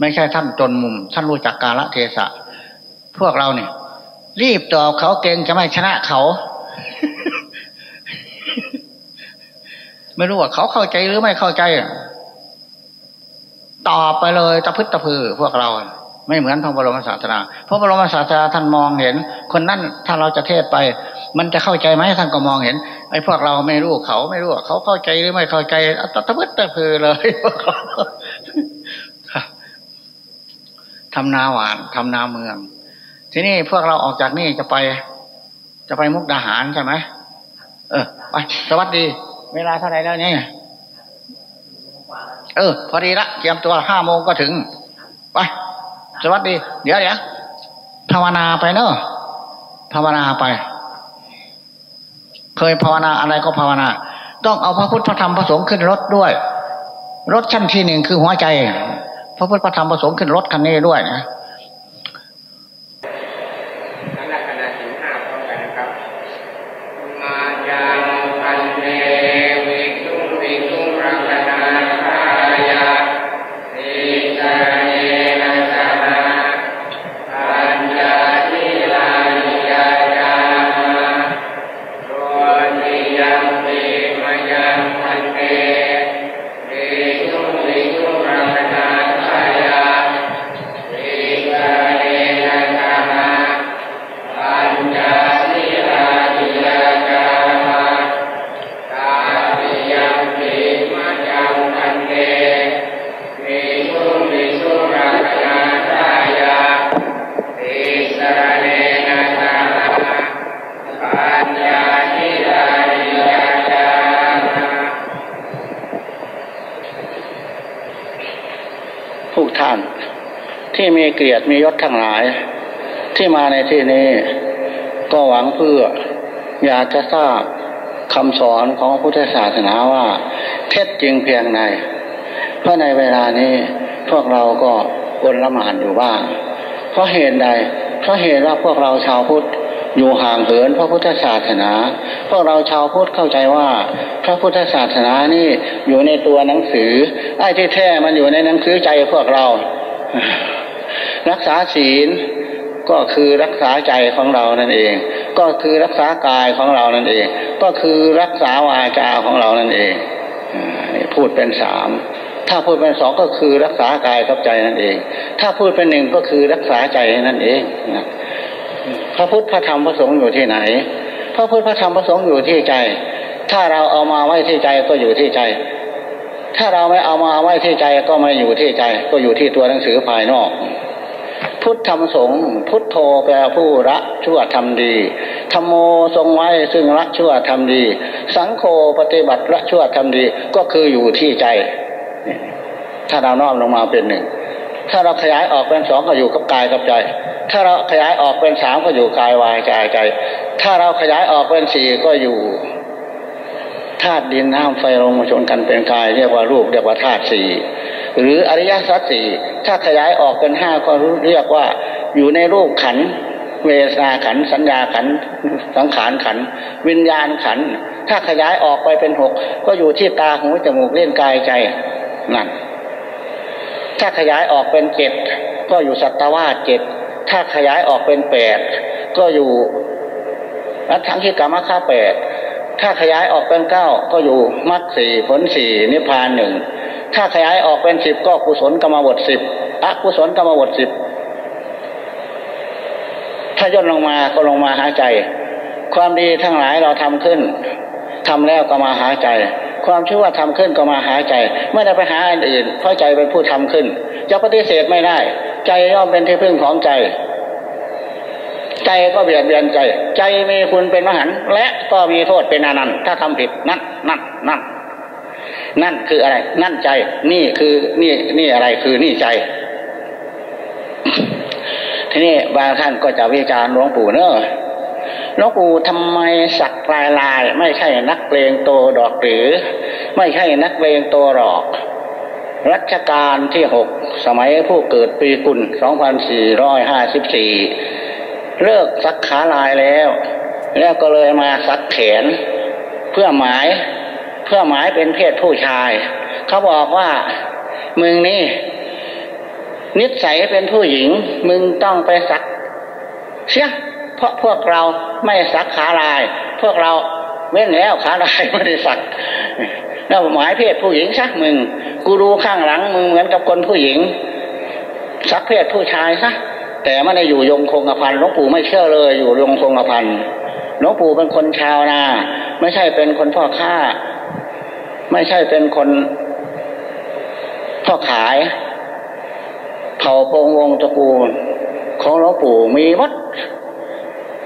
ไม่ใช่ท่านจนมุม ท่านรู้จักกาลเทศะ พวกเราเนี่ย รีบตอบเขาเก่งจะไม่ชนะเขาไม่รู้ว่าเขาเข้าใจหรือไม่เข้าใจ ตอบไปเลยตะพึดตะพือพวกเรา ไม่เหมือนพระบรมศาสดาพระบรมศาสดาท่านมองเห็น คนนั้นถ้าเราจะเทศไป มันจะเข้าใจไหมท่านก็มองเห็น ไอ้พวกเราไม่รู้เขาไม่รู้เขาเข้าใจหรือไม่เข้าใจตะพึดตะพือเลยพวกเราทำนาหวานทำนาเมือง ทีนี้พวกเราออกจากนี่จะไป จะไปมุกดาหารใช่ไหมเออไปสวัสดี เวลาเท่าไรแล้วเนี่ย เออ พอดีละเตรียมตัวห้าโมงก็ถึง ไป สวัสดี เดี๋ยวเดี๋ยวภาวนาไปเนอะภาวนาไป เคยภาวนาอะไรก็ภาวนา ต้องเอาพระพุทธพระธรรมพระสงฆ์ขึ้นรถด้วย รถชั้นที่หนึ่งคือหัวใจ พระพุทธพระธรรมพระสงฆ์ขึ้นรถคันนี้ด้วยนะ เกียรติมียศทั้งหลาย ที่มาในที่นี้ ก็หวังเพื่ออยากจะทราบคำสอนของพุทธศาสนาว่า เท็จจริงเพียงใดเพราะในเวลานี้พวกเราก็อนละหมาดอยู่บ้างเพราะเหตุใดเพราะเหตุว่าพวกเราชาวพุทธอยู่ห่างเหินพระพุทธศาสนา พวกเราชาวพุทธเข้าใจว่า พระพุทธศาสนานี่อยู่ในตัวหนังสือไอ้ที่แท้มันอยู่ในหนังสือใจพวกเรา รักษาศีลก็คือรักษาใจของเรานั่นเอง ก็คือรักษากายของเรานั่นเอง ก็คือรักษาวาจาของเรานั่นเองนี่พูดเป็นสามถ้าพูดเป็นสองก็คือรักษากายกับใจนั่นเอง ถ้าพูดเป็นหนึ่งก็คือรักษาใจนั่นเองพระพุทธพระธรรมพระสงฆ์อยู่ที่ไหน พระพุทธพระธรรมพระสงฆ์อยู่ที่ใจ ถ้าเราเอามาไว้ที่ใจก็อยู่ที่ใจ ถ้าเราไม่เอามาไว้ที่ใจก็ไม่อยู่ที่ใจ ก็อยู่ที่ตัวหนังสือภายนอก พุทธธรรมสงฆ์พุทโธแปลผู้ละชั่วทำดีธรรมโมทรงไว้ซึ่งละชั่วทำดี สังโฆปฏิบัติละชั่วทำดีก็คืออยู่ที่ใจ ถ้าเราน้อมลงมาเป็นหนึ่ง ถ้าเราขยายออกเป็นสองก็อยู่กับกายกับใจ ถ้าเราขยายออกเป็นสามก็อยู่กายวายใจใจ ถ้าเราขยายออกเป็นสี่ก็อยู่ธาตุดินน้ำไฟลมมาชนกันเป็นกาย เรียกว่ารูปเรียกว่าธาตุสี่ หรืออริยสัจสี่ถ้าขยายออกเป็นห้าก็เรียกว่าอยู่ในรูปขันเวสนาขันสัญญาขันสังขารขัน วิญญาณขัน ถ้าขยายออกไปเป็นหกก็อยู่ที่ตาหูจมูกเล่นกายใจนั่นถ้าขยายออกเป็นเจ็ดก็อยู่สัตวาเจ็ดถ้าขยายออกเป็นแปดก็อยู่รัทั้งที่กรรมค่าแปดถ้าขยายออกเป็นเก้าก็อยู่มรรคสี่ผลสี่นิพพานหนึ่ง ถ้าขยายออกเป็นสิบก็กุศลกรรมบทสิบอกุศลกรรมบทสิบถ้าย่นลงมาก็ลงมาหาใจ ความดีทั้งหลายเราทำขึ้นทำแล้วก็มาหาใจ ความชั่วทำขึ้นก็มาหาใจ ไม่ได้ไปหาอันอื่น เพราะใจเป็นผู้ทำขึ้น จะปฏิเสธไม่ได้ ใจย่อมเป็นที่พึ่งของใจ ใจก็เบียดเบียนใจ ใจมีคุณเป็นมหันและก็มีโทษเป็นอนันต์ถ้าทำผิดนั่นนั่นนั่น นั่นคืออะไร นั่นใจ นี่คือนี่นี่อะไรคือนี่ใจ ทีนี้บางท่านก็จะวิจารณ์หลวงปู่เนอะหลวงปู่ทำไมสักลายลาย ไม่ใช่นักเกรงโตดอกหรือ ไม่ใช่นักเกรงโตหรอก รัชกาลที่หกสมัยผู้เกิดปีกุลสองพันสี่ร้อยห้าสิบสี่เลิกสักขาลายแล้ว แล้วก็เลยมาสักแขนเพื่อหมาย เพื่อหมายเป็นเพศผู้ชาย เขาบอกว่ามึงนี่ นิสัยเป็นผู้หญิง มึงต้องไปสักเสียเพราะพวกเราไม่สักขาลาย พวกเราเว้นแล้วขาลายไม่ได้สักแล้วหมายเพศผู้หญิงสักมึง กูดูข้างหลังมึงเหมือนกับคนผู้หญิง สักเพศผู้ชายซะแต่ไม่ได้อยู่ยงคงกระพันหลวงปู่ไม่เชื่อเลย อยู่ยงคงกระพันหลวงปู่เป็นคนชาวนา ไม่ใช่เป็นคนพ่อค้า ไม่ใช่เป็นคนพ่อขายเผ่าพงวงตระกูล ของหลวงปู่มีวัด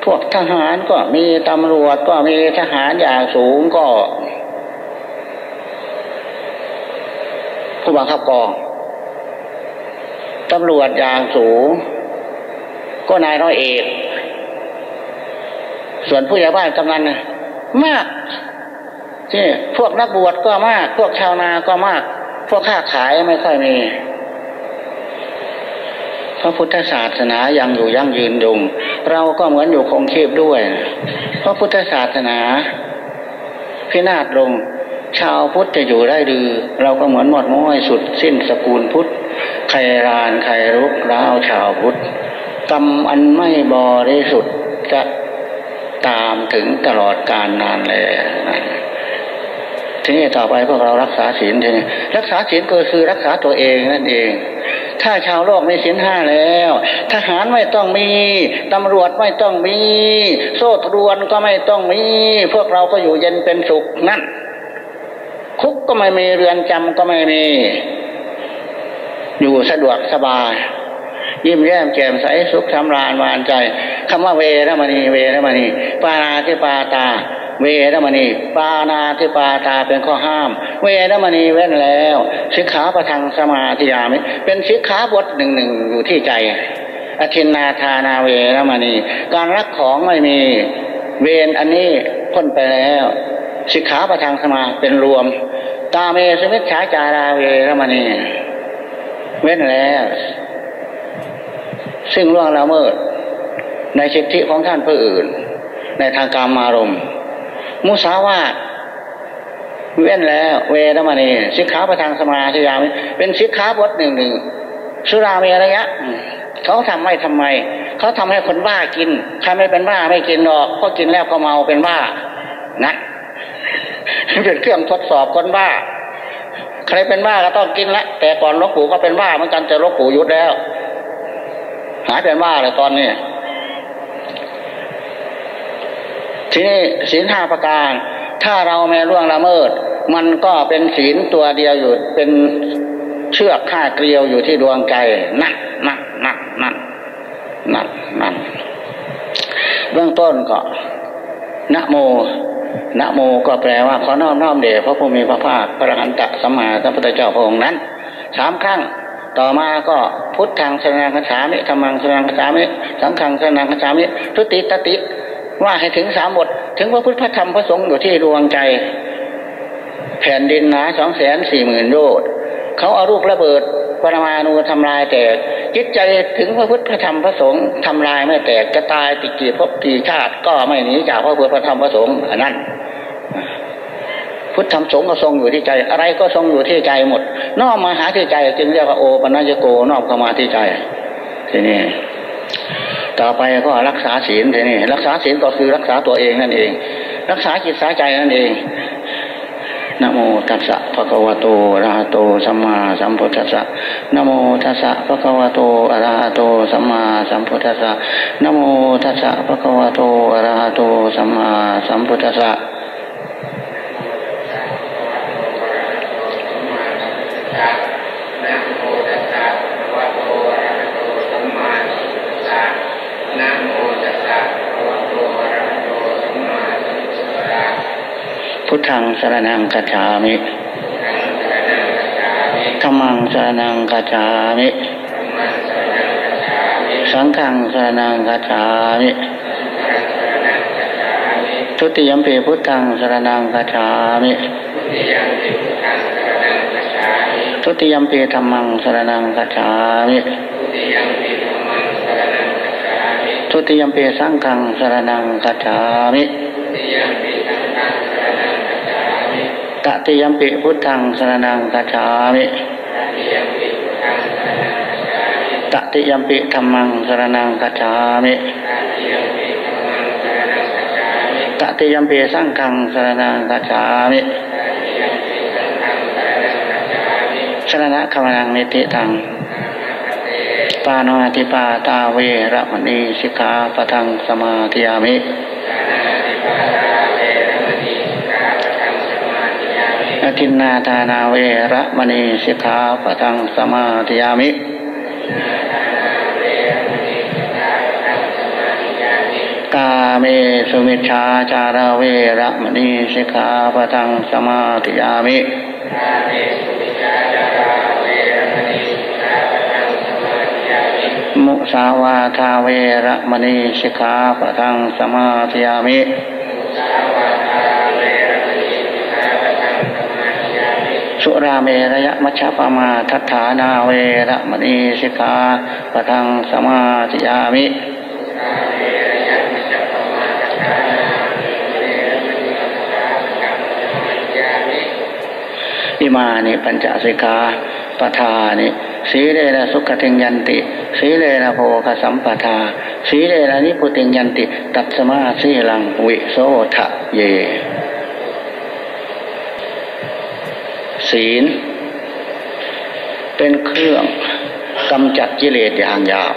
พวกทหารก็มีตำรวจก็มีทหารอย่างสูงก็ ผู้บังคับกองตำรวจอย่างสูง ก็นายร้อยเอก ส่วนผู้ใหญ่บ้านกำนันมาก ที่พวกนักบวชก็มาก พวกชาวนาก็มาก พวกค้าขายไม่ค่อยมี พระพุทธศาสนายังอยู่ยั่งยืนยงเราก็เหมือนอยู่คงเทพด้วย พระพุทธศาสนา พินาศลง ชาวพุทธจะอยู่ได้ดือ เราก็เหมือนหมดม้อยสุดสิ้นสกุลพุทธใครรานใครรุกร้าวชาวพุทธกรรมอันไม่บริสุทธิ์จะตามถึงตลอดการนานเลย ทีนี้ต่อไปพวกเรารักษาศีลทีนี้รักษาศีลก็คือรักษาตัวเองนั่นเอง ถ้าชาวโลกมีศีลห้าแล้ว ทหารไม่ต้องมีตำรวจไม่ต้องมี โซ่ตรวนก็ไม่ต้องมี พวกเราก็อยู่เย็นเป็นสุขนั่น คุกก็ไม่มีเรือนจำก็ไม่มี อยู่สะดวกสบายยิ้มแย้มแจ่มใสสุขสำราญวานใจคำว่าเวรมณีเวรมณีปานาทิปาตา เวรมณีปานาทิปาตาเป็นข้อห้าม เวรมณีเว้นแล้วสิกขาประทังสมาธิยามิเป็นสิกขาบทหนึ่งหนึ่งอยู่ที่ใจอธินนาธานาเวรมณีการรักของไม่มีเวรอันนี้พ้นไปแล้วสิกขาประทังสมาเป็นรวม ตาเมสมิชาจาราเวรมณีเว้นแล้ว ซึ่งล่วงละเมิดในสิทธิของท่านผู้อื่น ในทางการมารม มุสาวาทเว้นแล้ว เวรมณีสิกขาประทางสมาธิยามิเป็นสิกขาบทหนึ่งหนึ่งสุราเมระยะเขาทำไม่ทำไม เขาทำให้คนบ้ากินใครไม่เป็นบ้าไม่กินหรอกเพราะกินแล้วก็เมาเป็นบ้า นะเป็นเครื่องทดสอบคนบ้า ใครเป็นบ้าก็ต้องกินละแต่ก่อนลกปู่ก็เป็นบ้าเหมือนกันแต่ลกปู่ยุดแล้ว หายเป็นว่าเลยตอนนี้ ทีนี้ศีลห้าประการ ถ้าเราแม้ล่วงละเมิด มันก็เป็นศีลตัวเดียวอยู่เป็นเชือกข้าเกลียวอยู่ที่ดวงใจนั่นนั่นนั่นนั่นนั่นนั่นเบื้องต้นก็นะโมนะโมก็แปลว่าขอน้อมน้อมเดชพระผู้มีพระภาคพระหันตะสัมมาสัมพุทธเจ้าพระองค์นั้นสามครั้งต่อมาก็พุทธังสนังคฉามิธรรมังสนังคฉามิ สังฆังสนังคฉามิทุติตติ ว่าให้ถึงสามบท ถึงพระพุทธพระธรรมพระสงฆ์อยู่ที่ดวงใจ แผ่นดินหนาสองแสนสี่หมื่นโยชน์เขาเอาลูกระเบิดปรมาณูทำลายแตกจิตใจถึงพระพุทธพระธรรมพระสงฆ์ทำลายไม่แตกจะตายติดกี่ภพกี่ชาติก็ไม่หนีจากพระพุทธพระธรรมพระสงฆ์อันนั้นพุทธธรรมสงฆ์ก็ทรงอยู่ที่ใจ อะไรก็ทรงอยู่ที่ใจหมดนอกมาหาที่ใจ จึงเรียกว่าโอปัญญโกนอกเข้ามาที่ใจทีนี้ ต่อไปก็รักษาศีลทีนี้รักษาศีลก็คือรักษาตัวเองนั่นเอง รักษาจิตสาใจนั่นเองนะโมตัสสะภะคะวะโตอะระหะโตสัมมาสัมพุทธัสสะนะโมตัสสะภะคะวะโตอะระหะโตสัมมาสัมพุทธัสสะนะโมตัสสะภะคะวะโตอะระหะโตสัมมาสัมพุทธัสสะ พุทธังสรนังกัจฉามิธรรมังสรนังกัจฉามิ สังฆังสรนังกัจฉามิทุติยมปีพุทธังสรนังกัจฉามิทุติยมปีธรรมังสรนังกัจฉามิทุติยมปีสังฆังสรนังกัจฉามิ ตติยมปิพุทธังสรนังกัจฉามิตติยมปิธรรมังสรนังกัจฉามิตติยมปิสังฆังสรนังกัจฉามิสรณะขมนังนิติตังปานาติปาตาเวระมณีสิกขาปทังสมาธิยามิ ทินนาทานาเวระมณีสิกขาปทังสมาธิยามิ กาเมสุมิชาจาราเวระมณีสิกขาปทังสมาธิยามิมุสาวาทาเวระมณีสิกขาปทังสมาธิยามิ สุราเมระยะมัชฌปมาทัฏฐานาเวระมณีสิกขาปทังสมาธิยามิ อิมานิปัญจสิกขาปทานิสีเลนะสุขติยันติ สีเลนะโภคสัมปทา สีเลนะนิพุติยันติ ตัตสมาสีลังวิโสทะเย ศีล เป็นเครื่องกำจัดกิเลสอย่างหยาบ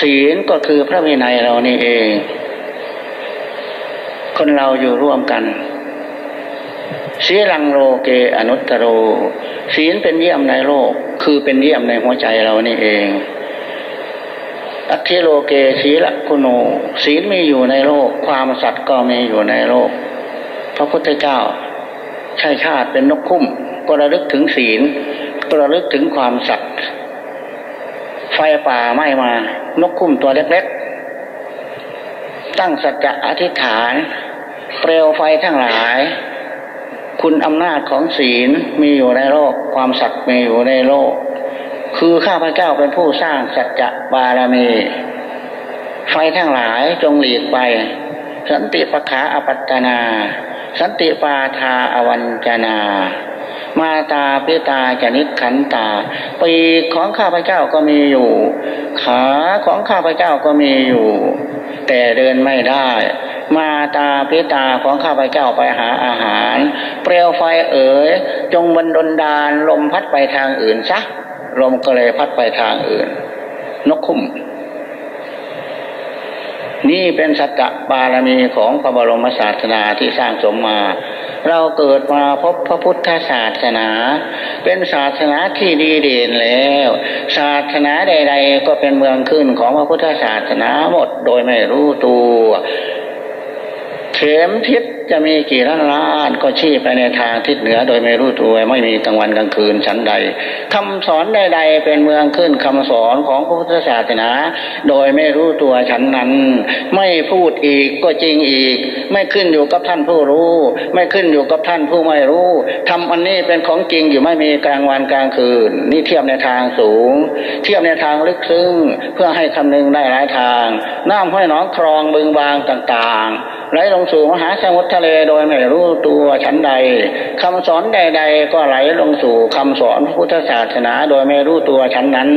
ศีลก็คือพระวินัยเรานี่เอง คนเราอยู่ร่วมกันศีลังโลเกอนุตตโร ศีลเป็นเยี่ยมในโลก คือเป็นเยี่ยมในหัวใจเรานี่เอง อัคโลเกศีลคุโน ศีลมีอยู่ในโลก ความสัตย์ก็มีอยู่ในโลก พระพุทธเจ้า ใช่ชาติเป็นนกคุ้ม ก็ระลึกถึงศีล ก็ระลึกถึงความสัตย์ไฟป่าไหม้มา นกคุ้มตัวเล็กๆ ตั้งสัจจะอธิษฐาน เปลวไฟทั้งหลาย คุณอำนาจของศีลมีอยู่ในโลก ความสัตย์มีอยู่ในโลก คือข้าพเจ้าเป็นผู้สร้างสัจจะบารมี ไฟทั้งหลายจงหลีกไป สันติปขาอปัตนา สันติปาทาอวัญจนา มาตาพิตาจนิขันตา ปีของข้าพเจ้าก็มีอยู่ ขาของข้าพเจ้าก็มีอยู่ แต่เดินไม่ได้ มาตาพิตาของข้าพเจ้าไปหาอาหาร เปลวไฟเอ๋ย จงบันดลดานลมพัดไปทางอื่นซะลมก็เลยพัดไปทางอื่น นกคุ้ม นี่เป็นสัจจะบารมีของพระบรมศาสนาที่สร้างสมมา เราเกิดมาพบพระพุทธศาสนา เป็นศาสนาที่ดีเด่นแล้ว ศาสนาใด ๆ ก็เป็นเมืองขึ้นของพระพุทธศาสนาหมดโดยไม่รู้ตัว เข็มทิศจะมีกี่ล้านล้านก็ชี้ไปในทางทิศเหนือโดยไม่รู้ตัวไม่มีกลางวันกลางคืนชั้นใดคำสอนใดๆเป็นเมืองขึ้นคำสอนของพระพุทธศาสนา โดยไม่รู้ตัวฉันนั้น ไม่พูดอีกก็จริงอีก ไม่ขึ้นอยู่กับท่านผู้รู้ ไม่ขึ้นอยู่กับท่านผู้ไม่รู้ทำอันนี้เป็นของจริงอยู่ไม่มีกลางวันกลางคืน นี่เทียบในทางสูง เทียบในทางลึกซึ้งเพื่อให้คำนึงได้หลายทาง น้ำห้อยน้องคลองบึงบางต่างๆ ไหลลงสู่มหาสมุทรทะเลโดยไม่รู้ตัวชั้นใดคำสอนใด ๆ ก็ไหลลงสู่คำสอนพุทธศาสนาโดยไม่รู้ตัวชั้นนั้น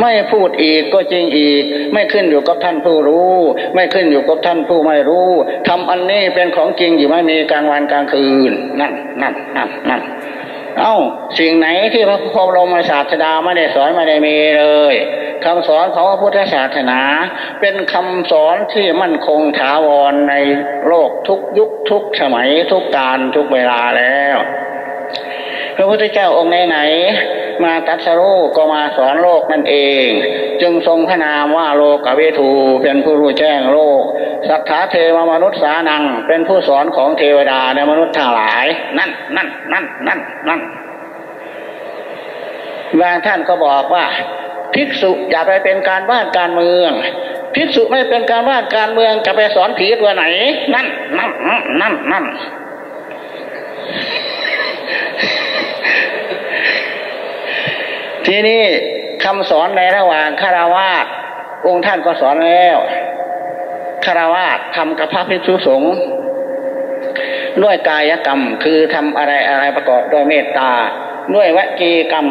ไม่พูดอีกก็จริงอีก ไม่ขึ้นอยู่กับท่านผู้รู้ ไม่ขึ้นอยู่กับท่านผู้ไม่รู้ทำอันนี้เป็นของจริงอยู่ไม่มีกลางวันกลางคืน นั่นนั่นนั่นนั่น เอา้าสิ่งไหนที่พระพุทธมศาสดาไม่ได้สอนไม่ได้มีเลยคำสอนของพระพุทธศาสนา เป็นคำสอนที่มั่นคงถาวรในโลกทุกยุคทุกสมัยทุกการทุกเวลาแล้ว พระพุทธเจ้าองค์ไหนๆมาตัดสรู้ก็มาสอนโลกนั่นเอง จึงทรงพระนามว่าโลกเวทูเป็นผู้รู้แจ้งโลก สัทธาเทวมนุษย์สานัง เป็นผู้สอนของเทวดาในมนุษย์ทั้งหลาย นั่นนั่นนั่นนั่นนั่นบางท่านก็บอกว่าภิกษุอย่าไปเป็นการบ้านการเมืองภิกษุไม่เป็นการบ้านการเมืองจะไปสอนผีตัวไหน นั่นนั่นนั่นนั่น ทีนี้คำสอนในระหว่างคารวาสองค์ท่านก็สอนแล้วคารวาสทำกับพระภิกษุสงฆ์ด้วยกายกรรมคือทำอะไรอะไรประกอบด้วยเมตตา ด้วยวจีกรรม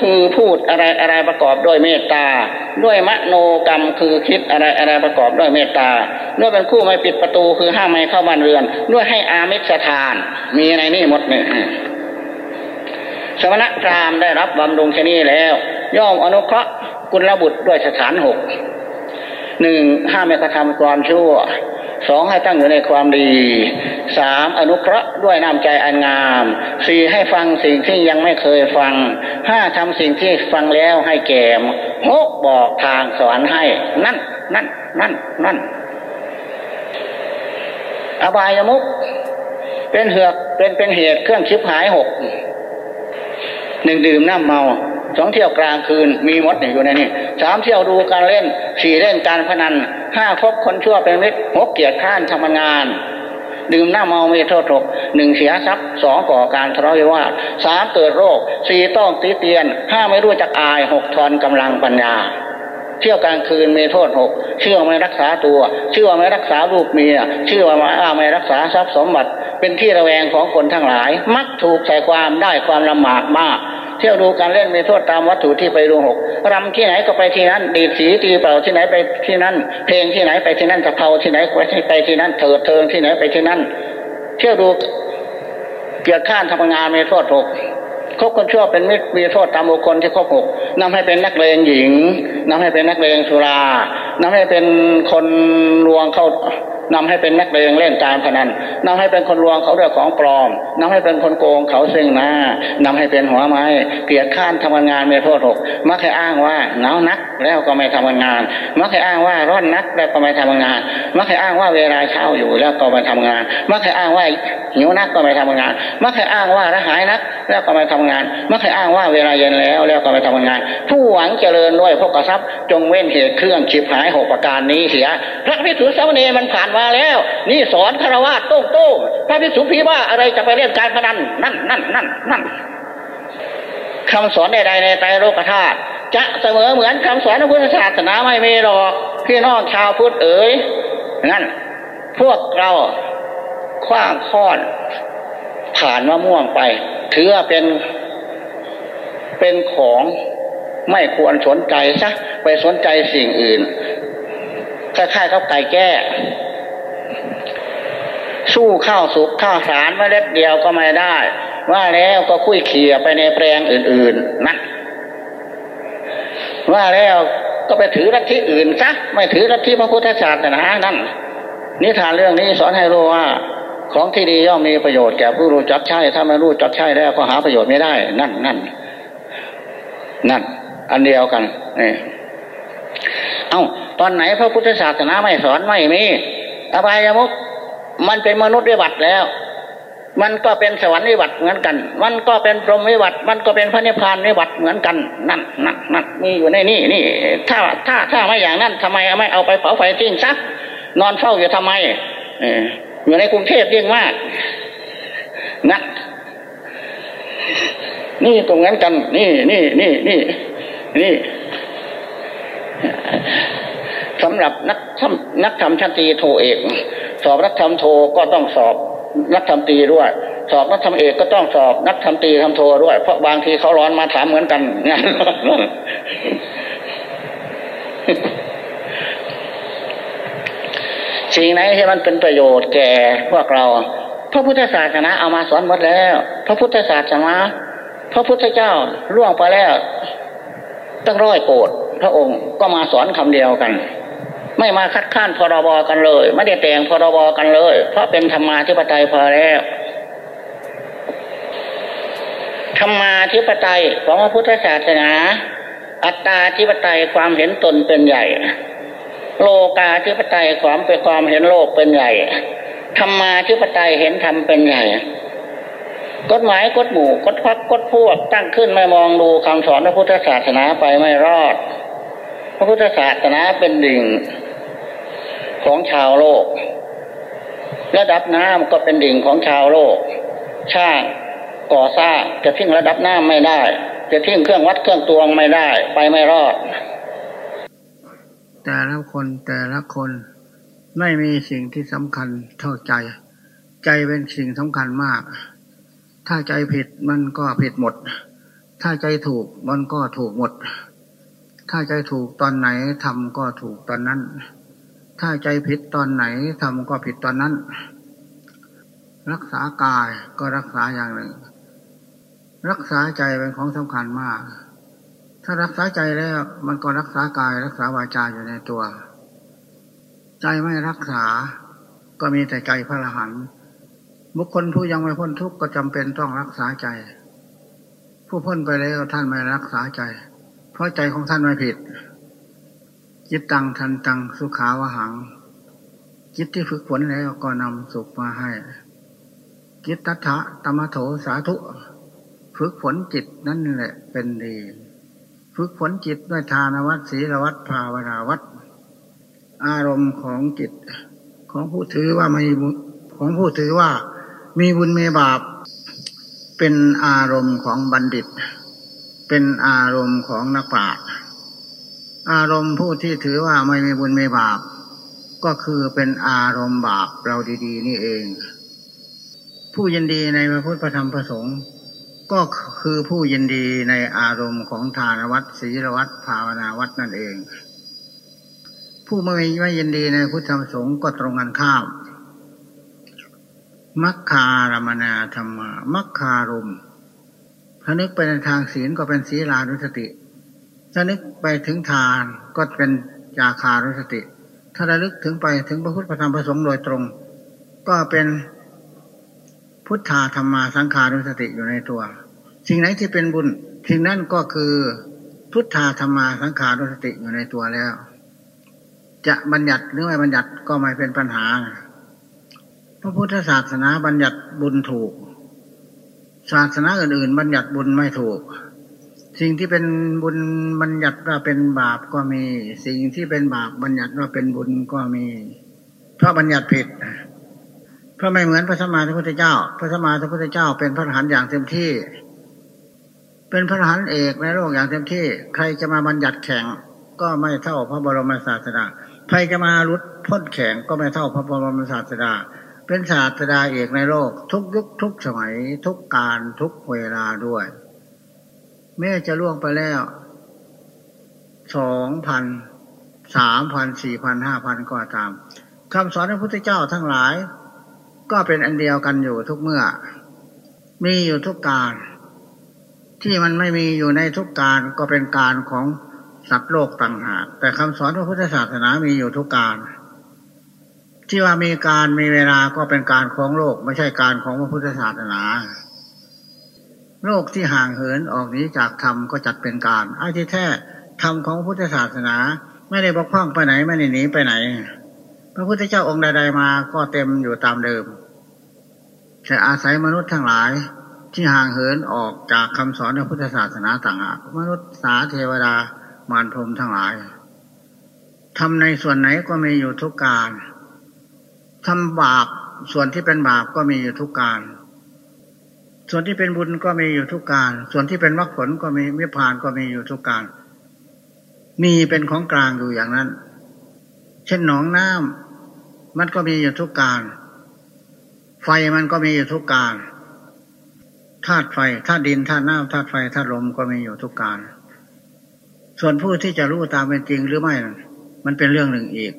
คือพูดอะไรอะไรประกอบด้วยเมตตา ด้วยมโนกรรมคือคิดอะไรอะไรประกอบด้วยเมตตา ด้วยเป็นคู่ไม่ปิดประตูคือห้ามไม่เข้าบ้านเรือน ด้วยให้อามิสทาน มีในนี่หมดเนี่ย สมณพราหมณ์ได้รับบำรุงแค่นี้แล้ว ย่อมอนุเคราะห์กุลบุตรด้วยสถานหกหนึ่งห้ามไม่กระทำความชั่วสองให้ตั้งอยู่ในความดีสามอนุเคราะห์ด้วยน้ำใจอันงามสี่ให้ฟังสิ่งที่ยังไม่เคยฟังห้าทำสิ่งที่ฟังแล้วให้แก่มหกบอกทางสอนให้ นั่น นั่น นั่น นั่น อบายมุกเป็นเหือกเป็นเป็นเหตุเครื่องชิบหายหก หนึ่งดื่มน้ำเมาสองเที่ยวกลางคืนมีมดอยู่ในนี้สามเที่ยวดูการเล่นสี่เล่นการพนันห้าพบคนชั่วเป็นมิตรหกเกียรติข้านทำงาน ดื่มน้าเมาไม่โทษหกหนึ่งเสียทรัพย์สองก่อการทะเลาะวิวาทสามเกิดโรคสี่ต้องตีเตียนห้าไม่รู้จักอายหกทอนกำลังปัญญา เที่ยวกลางคืนมีโทษหกเชื่อไม่รักษาตัว เชื่อไม่รักษาลูกเมียเชื่อว่าไม่รักษาทรัพย์สมบัติ เป็นที่ระแวงของคนทั้งหลาย มักถูกใส่ความได้ความลำบากมากเที่ยวดูการเล่นมีโทษตามวัตถุที่ไปดูหกรำที่ไหนก็ไปที่นั้น ดีดสีตีเป่าที่ไหนไปที่นั่น เพลงที่ไหนไปที่นั่นตะเพาที่ไหนไปที่นั่น เถิดเทิงที่ไหนไปที่นั่น เที่ยวดูเกียรติข้านทำงานมีโทษหก คบคนชั่วเป็นมิตรมีโทษตามบุคคลที่ครบหกนำให้เป็นนักเลงหญิงนำให้เป็นนักเลงสุรานำให้เป็นคนลวงเข้า นำให้เป็นนักเลงเล่นการพนันนำให้เป็นคนลวงเขาด้วยของปลอมนำให้เป็นคนโกงเขาซึ่งหน้านำให้เป็นหัวไม้ เกียดข้านทำงานมีโทษหกมักให้อ้างว่าหนาวนักแล้วก็ไม่ทำงาน มักให้อ้างว่าร้อนนักแล้วก็ไม่ทำงาน มักให้อ้างว่าเวลาเช้าอยู่แล้วก็ไม่ทำงาน มักให้อ้างว่าหิวนักก็ไม่ทำงาน มักให้อ้างว่าระหายนักแล้วก็ไม่ทำงาน มักให้อ้างว่าเวลาเย็นแล้วแล้วก็ไม่ทำงาน ผู้หวังเจริญด้วยพกทรัพย์จงเว้นเหตุเครื่องฉิบหายหกประการนี้เสียพระพิสุสามเณรมันผ่านมาแล้ว นี่สอนคารวะโต้งโต้งพระพิสุพีว่าอะไรจะไปเล่นการพนันนั่นนั่นนั่นนั่นคำสอนใดๆในไตรโลกธาตุจะเสมอเหมือนคำสอนของพุทธศาสนาไม่มีหรอกพี่น้องชาวพุทธเอ๋ยนั่นพวกเราคว้างค้อน ผ่านมะม่วงไปถือเป็น เป็นของไม่ควรสนใจซะไปสนใจสิ่งอื่นคล้ายๆเขาไก่แก้ สู้ข้าวสุกข้าวสารเมล็ดเดียวก็ไม่ได้ ว่าแล้วก็คุยเขี่ยไปในแปลงอื่น ๆนั่นว่าแล้วก็ไปถือรัที่อื่นซะไม่ถือรัที่พระพุทธศาสนานั่นนิทานเรื่องนี้สอนให้รู้ว่า ของที่ดีย่อมมีประโยชน์แก่ผู้รู้จักใช้ถ้าไม่รู้จักใช้แล้วก็หาประโยชน์ไม่ได้ นั่นนั่นนั่น อันเดียวกันนี่เอา้าตอนไหนพระพุทธศาสนาไม่สอนไม่มีอบายมุก มันเป็นมนุษย์วิบัติแล้ว มันก็เป็นสวรรค์วิบัติเหมือนกัน มันก็เป็นพรหมวิบัติ มันก็เป็นพระนิพพานวิบัติเหมือนกัน นั่นนั่นนั่นมีอยู่ในนี่นี่ ถ้าถ้าถ้าไม่อย่างนั้นทำไมไม่เอาไปเผาไฟทิ้งซักนอนเฝ้าอยู่ทำไมอยู่ในกรุงเทพยิ่งมากนะนี่ตรงนั้นกัน นี่นี่นี่นี่นี่ สำหรับนักทำนักทำชั้นตีโทเอกสอบนักทำโทก็ต้องสอบนักทำตีด้วย สอบนักทำเอกก็ต้องสอบนักทำตีทำโทด้วย เพราะบางทีเขาร้อนมาถามเหมือนกันงานสิ่งไหนที่มันเป็นประโยชน์แก่พวกเรา พระพุทธศาสนาเอามาสอนหมดแล้ว พระพุทธศาสนาพระพุทธเจ้าล่วงไปแล้วตั้งร้อยโกดพระองค์ก็มาสอนคำเดียวกัน ไม่มาคัดค้านพรบกันเลย ไม่ได้แต่งพรบกันเลย เพราะเป็นธรรมาธิปไตยพอแล้วธรรมาธิปไตยของพระพุทธศาสนา อัตตาธิปไตยความเห็นตนเป็นใหญ่ โลกาธิปไตยความเป็นความเห็นโลกเป็นใหญ่ธรรมาธิปไตยเห็นธรรมเป็นใหญ่กฎหมายกฎหมู่กฎพักกฎพวกตั้งขึ้นไม่มองดูคำสอนพระพุทธศาสนาไปไม่รอด พระพุทธศาสนาเป็นดิ่ง ของชาวโลก ระดับน้ำก็เป็นดิ่งของชาวโลกช่างก่อสร้างจะทิ้งระดับน้ำไม่ได้ จะทิ้งเครื่องวัดเครื่องตวงไม่ได้ ไปไม่รอด แต่ละคนแต่ละคนไม่มีสิ่งที่สำคัญเท่าใจ ใจเป็นสิ่งสำคัญมาก ถ้าใจผิดมันก็ผิดหมด ถ้าใจถูกมันก็ถูกหมด ถ้าใจถูกตอนไหนทำก็ถูกตอนนั้น ถ้าใจผิดตอนไหนทำก็ผิดตอนนั้น รักษากายก็รักษาอย่างหนึ่ง รักษาใจเป็นของสำคัญมาก ถ้ารักษาใจแล้วมันก็รักษากาย รักษาวาจาอยู่ในตัว ใจไม่รักษา ก็มีแต่ใจพระรหันบุคคลผู้ยังไม่พ้นทุกข์ก็จำเป็นต้องรักษาใจ ผู้พ้นไปแล้วท่านไม่รักษาใจ เพราะใจของท่านไม่ผิด จิตตังทันตังสุขาวหัง จิตที่ฝึกฝนแล้วก็นำสุขมาให้ จิตตัทะตมโถสาธุ ฝึกฝนจิตนั่นแหละเป็นดี ฝึกฝนจิตด้วยทานวัดศีลวัดภาวนาวัดอารมณ์ของจิต ของผู้ถือว่าไม่ของผู้ถือว่า มีบุญมีบาป เป็นอารมณ์ของบัณฑิต เป็นอารมณ์ของนักปราชญ์ อารมณ์ผู้ที่ถือว่าไม่มีบุญไม่บาป ก็คือเป็นอารมณ์บาปเราดี ๆ นี่เอง ผู้ยินดีในพระพุทธธรรมประสงค์ก็คือผู้ยินดีในอารมณ์ของทานวัดศีลวัดภาวนาวัดนั่นเอง ผู้ไม่ไม่ยินดีในพุทธธรรมประสงค์ก็ตรงกันข้ามมัคคารมนาธรรมามัคคารมถ้านึกไปในทางศีลก็เป็นศีลานุสติ ถ้านึกไปถึงทานก็เป็นจาคารุสติ ถ้าระลึกถึงไปถึงพระพุทธธรรมประสงค์โดยตรง ก็เป็นพุทธาธรรมาสังขารุสติอยู่ในตัว สิ่งไหนที่เป็นบุญสิ่งนั้นก็คือพุทธาธรรมาสังขารุสติอยู่ในตัวแล้ว จะบัญญัติหรือไม่บัญญัติก็ไม่เป็นปัญหา พระพุทธศาสนาบัญญัติบุญถูก ศาสนาอื่นๆ บัญญัติบุญไม่ถูก สิ่งที่เป็นบุญบัญญัติว่าเป็นบาปก็มี สิ่งที่เป็นบาปบัญญัติว่าเป็นบุญก็มี เพราะบัญญัติผิด เพราะไม่เหมือนพระสมมาสัมพุทธเจ้า พระสมมาสัมพุทธเจ้า เป็นพระอรหันต์อย่างเต็มที่ เป็นพระอรหันต์เอกในโลกอย่างเต็มที่ ใครจะมาบัญญัติแข่งก็ไม่เท่าพระบรมศาสดาใครจะมาลุดพ้นแข่งก็ไม่เท่าพระบรมศาสดาเป็นศาสตราเอกในโลก ทุกยุคทุกสมัยทุกการทุกเวลาด้วย แม้จะล่วงไปแล้วสองพันสามพันสี่พันห้าพันก็ตามคำสอนพระพุทธเจ้าทั้งหลาย ก็เป็นอันเดียวกันอยู่ทุกเมื่อ มีอยู่ทุกการ ที่มันไม่มีอยู่ในทุกการก็เป็นการของสัตว์โลกต่างหากแต่คำสอนพระพุทธศาสนามีอยู่ทุกการที่ว่ามีการมีเวลาก็เป็นการของโลก ไม่ใช่การของพระพุทธศาสนา โลกที่ห่างเหินออกนี้จากธรรมก็จัดเป็นการไอ้ที่แท้ธรรมของพุทธศาสนา ไม่ได้บกพร่องไปไหนไม่ได้หนีไปไหน พระพุทธเจ้าองค์ใดๆมาก็เต็มอยู่ตามเดิมแต่อาศัยมนุษย์ทั้งหลายที่ห่างเหินออกจากคำสอนในพุทธศาสนาต่างหากมนุษย์สาเทวดามารพรมทั้งหลายทำในส่วนไหนก็มีอยู่ทุกการทำบาปส่วนที่เป็นบาปก็มีอยู่ทุกการ ส่วนที่เป็นบุญก็มีอยู่ทุกการ ส่วนที่เป็นมรรคผลก็มีมิพานก็มีอยู่ทุกการ มีเป็นของกลางอยู่อย่างนั้น เช่นหนองน้ำมันก็มีอยู่ทุกการ ไฟมันก็มีอยู่ทุกการธาตุไฟธาตุดินธาตุน้ำธาตุไฟธาตุลมก็มีอยู่ทุกการ ส่วนผู้ที่จะรู้ตามเป็นจริงหรือไม่ มันเป็นเรื่องหนึ่งอีก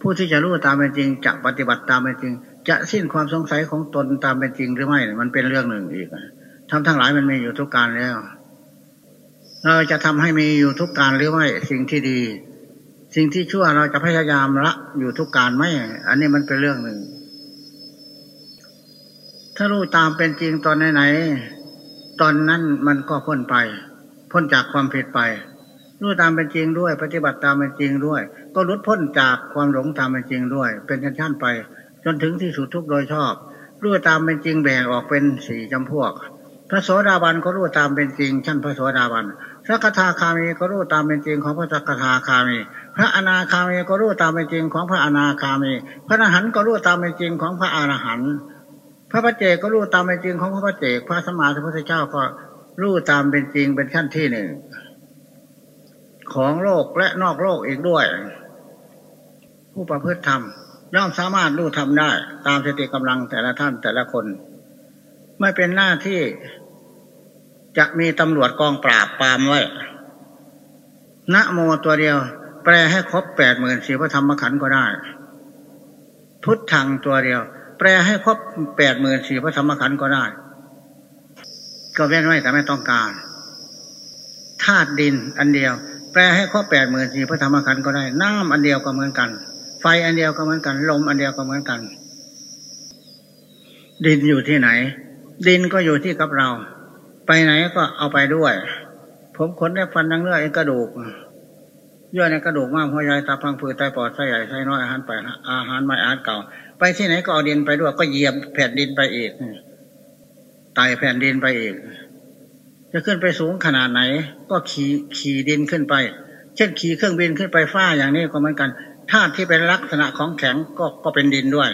ผู้ที่จะรู้ตามเป็นจริงจะปฏิบัติตามเป็นจริง จะสิ้นความสงสัยของตนตามเป็นจริงหรือไม่ มันเป็นเรื่องหนึ่งอีกทำทั้งหลายมันมีอยู่ทุกการแล้ว เราจะทำให้มีอยู่ทุกการหรือไม่สิ่งที่ดี สิ่งที่ชั่วเราจะพยายามละอยู่ทุกการไหมอันนี้มันเป็นเรื่องหนึ่ง ถ้ารู้ตามเป็นจริงตอนไหนๆตอนนั้นมันก็พ้นไป พ้นจากความผิดไปรู้ตามเป็นจริงด้วย ปฏิบัติตามเป็นจริงด้วย ก็ลดพ้นจากความหลงตามเป็นจริงด้วย เป็นชั้นๆไป จนถึงที่สุดทุกโดยชอบ รู้ตามเป็นจริงแบ่งออกเป็นสี่จำพวก พระโสดาบันก็รู้ตามเป็นจริง ชั้นพระโสดาบันพระกทาคามีก็รู้ตามเป็นจริงของพระสักทาคามี พระอนาคามีก็รู้ตามเป็นจริงของพระอนาคามี พระอรหันต์ก็รู้ตามเป็นจริงของพระอรหันต์พระพระเจก็รู้ตามเป็นจริงของพระพระเจกพระสมมาสัมพุทธเจ้าก็รู้ตามเป็นจริงเป็นขั้นที่หนึ่งของโลกและนอกโลกอีกด้วย ผู้ประพฤติธรรม ย่อมสามารถรู้ทำได้ ตามสติกำลังแต่ละท่านแต่ละคน ไม่เป็นหน้าที่จะมีตำรวจกองปราบปรามไว้นะโมตัวเดียว แปลให้ครบแปดหมื่นสี่พระธรรมขันธ์ก็ได้ พุทธังตัวเดียว แปลให้ครบแปดหมื่นสี่พระธรรมขันธ์ก็ได้ ก็เว้นไว้แต่ไม่ต้องการธาตุดินอันเดียว แปลให้ครบแปดหมื่นสี่พระธรรมขันธ์ก็ได้ น้ำอันเดียวก็เหมือนกัน ฟอันเดียวก็เหมือนกัน ลมอันเดียวก็เหมือนกัน ดินอยู่ที่ไหน ดินก็อยู่ที่กับเรา ไปไหนก็เอาไปด้วย ผมขนได้ฟันดังเนื้อเอ็นกระดูกเยื่อในกระดูกมากหัวใหญ่ตาพังผืดไตปอดไส้ใหญ่ไส้น้อยอาหารไปอาหารไม่อาหารเก่า ไปที่ไหนก็เอาดินไปด้วย ก็เหยียบแผ่นดินไปอีกไต่แผ่นดินไปอีกจะขึ้นไปสูงขนาดไหน ก็ขี่ขี่ดินขึ้นไป เช่นขี่เครื่องบินขึ้นไปฟ้าอย่างนี้ก็เหมือนกัน ธาตุที่เป็นลักษณะของแข็งก็ก็เป็นดินด้วย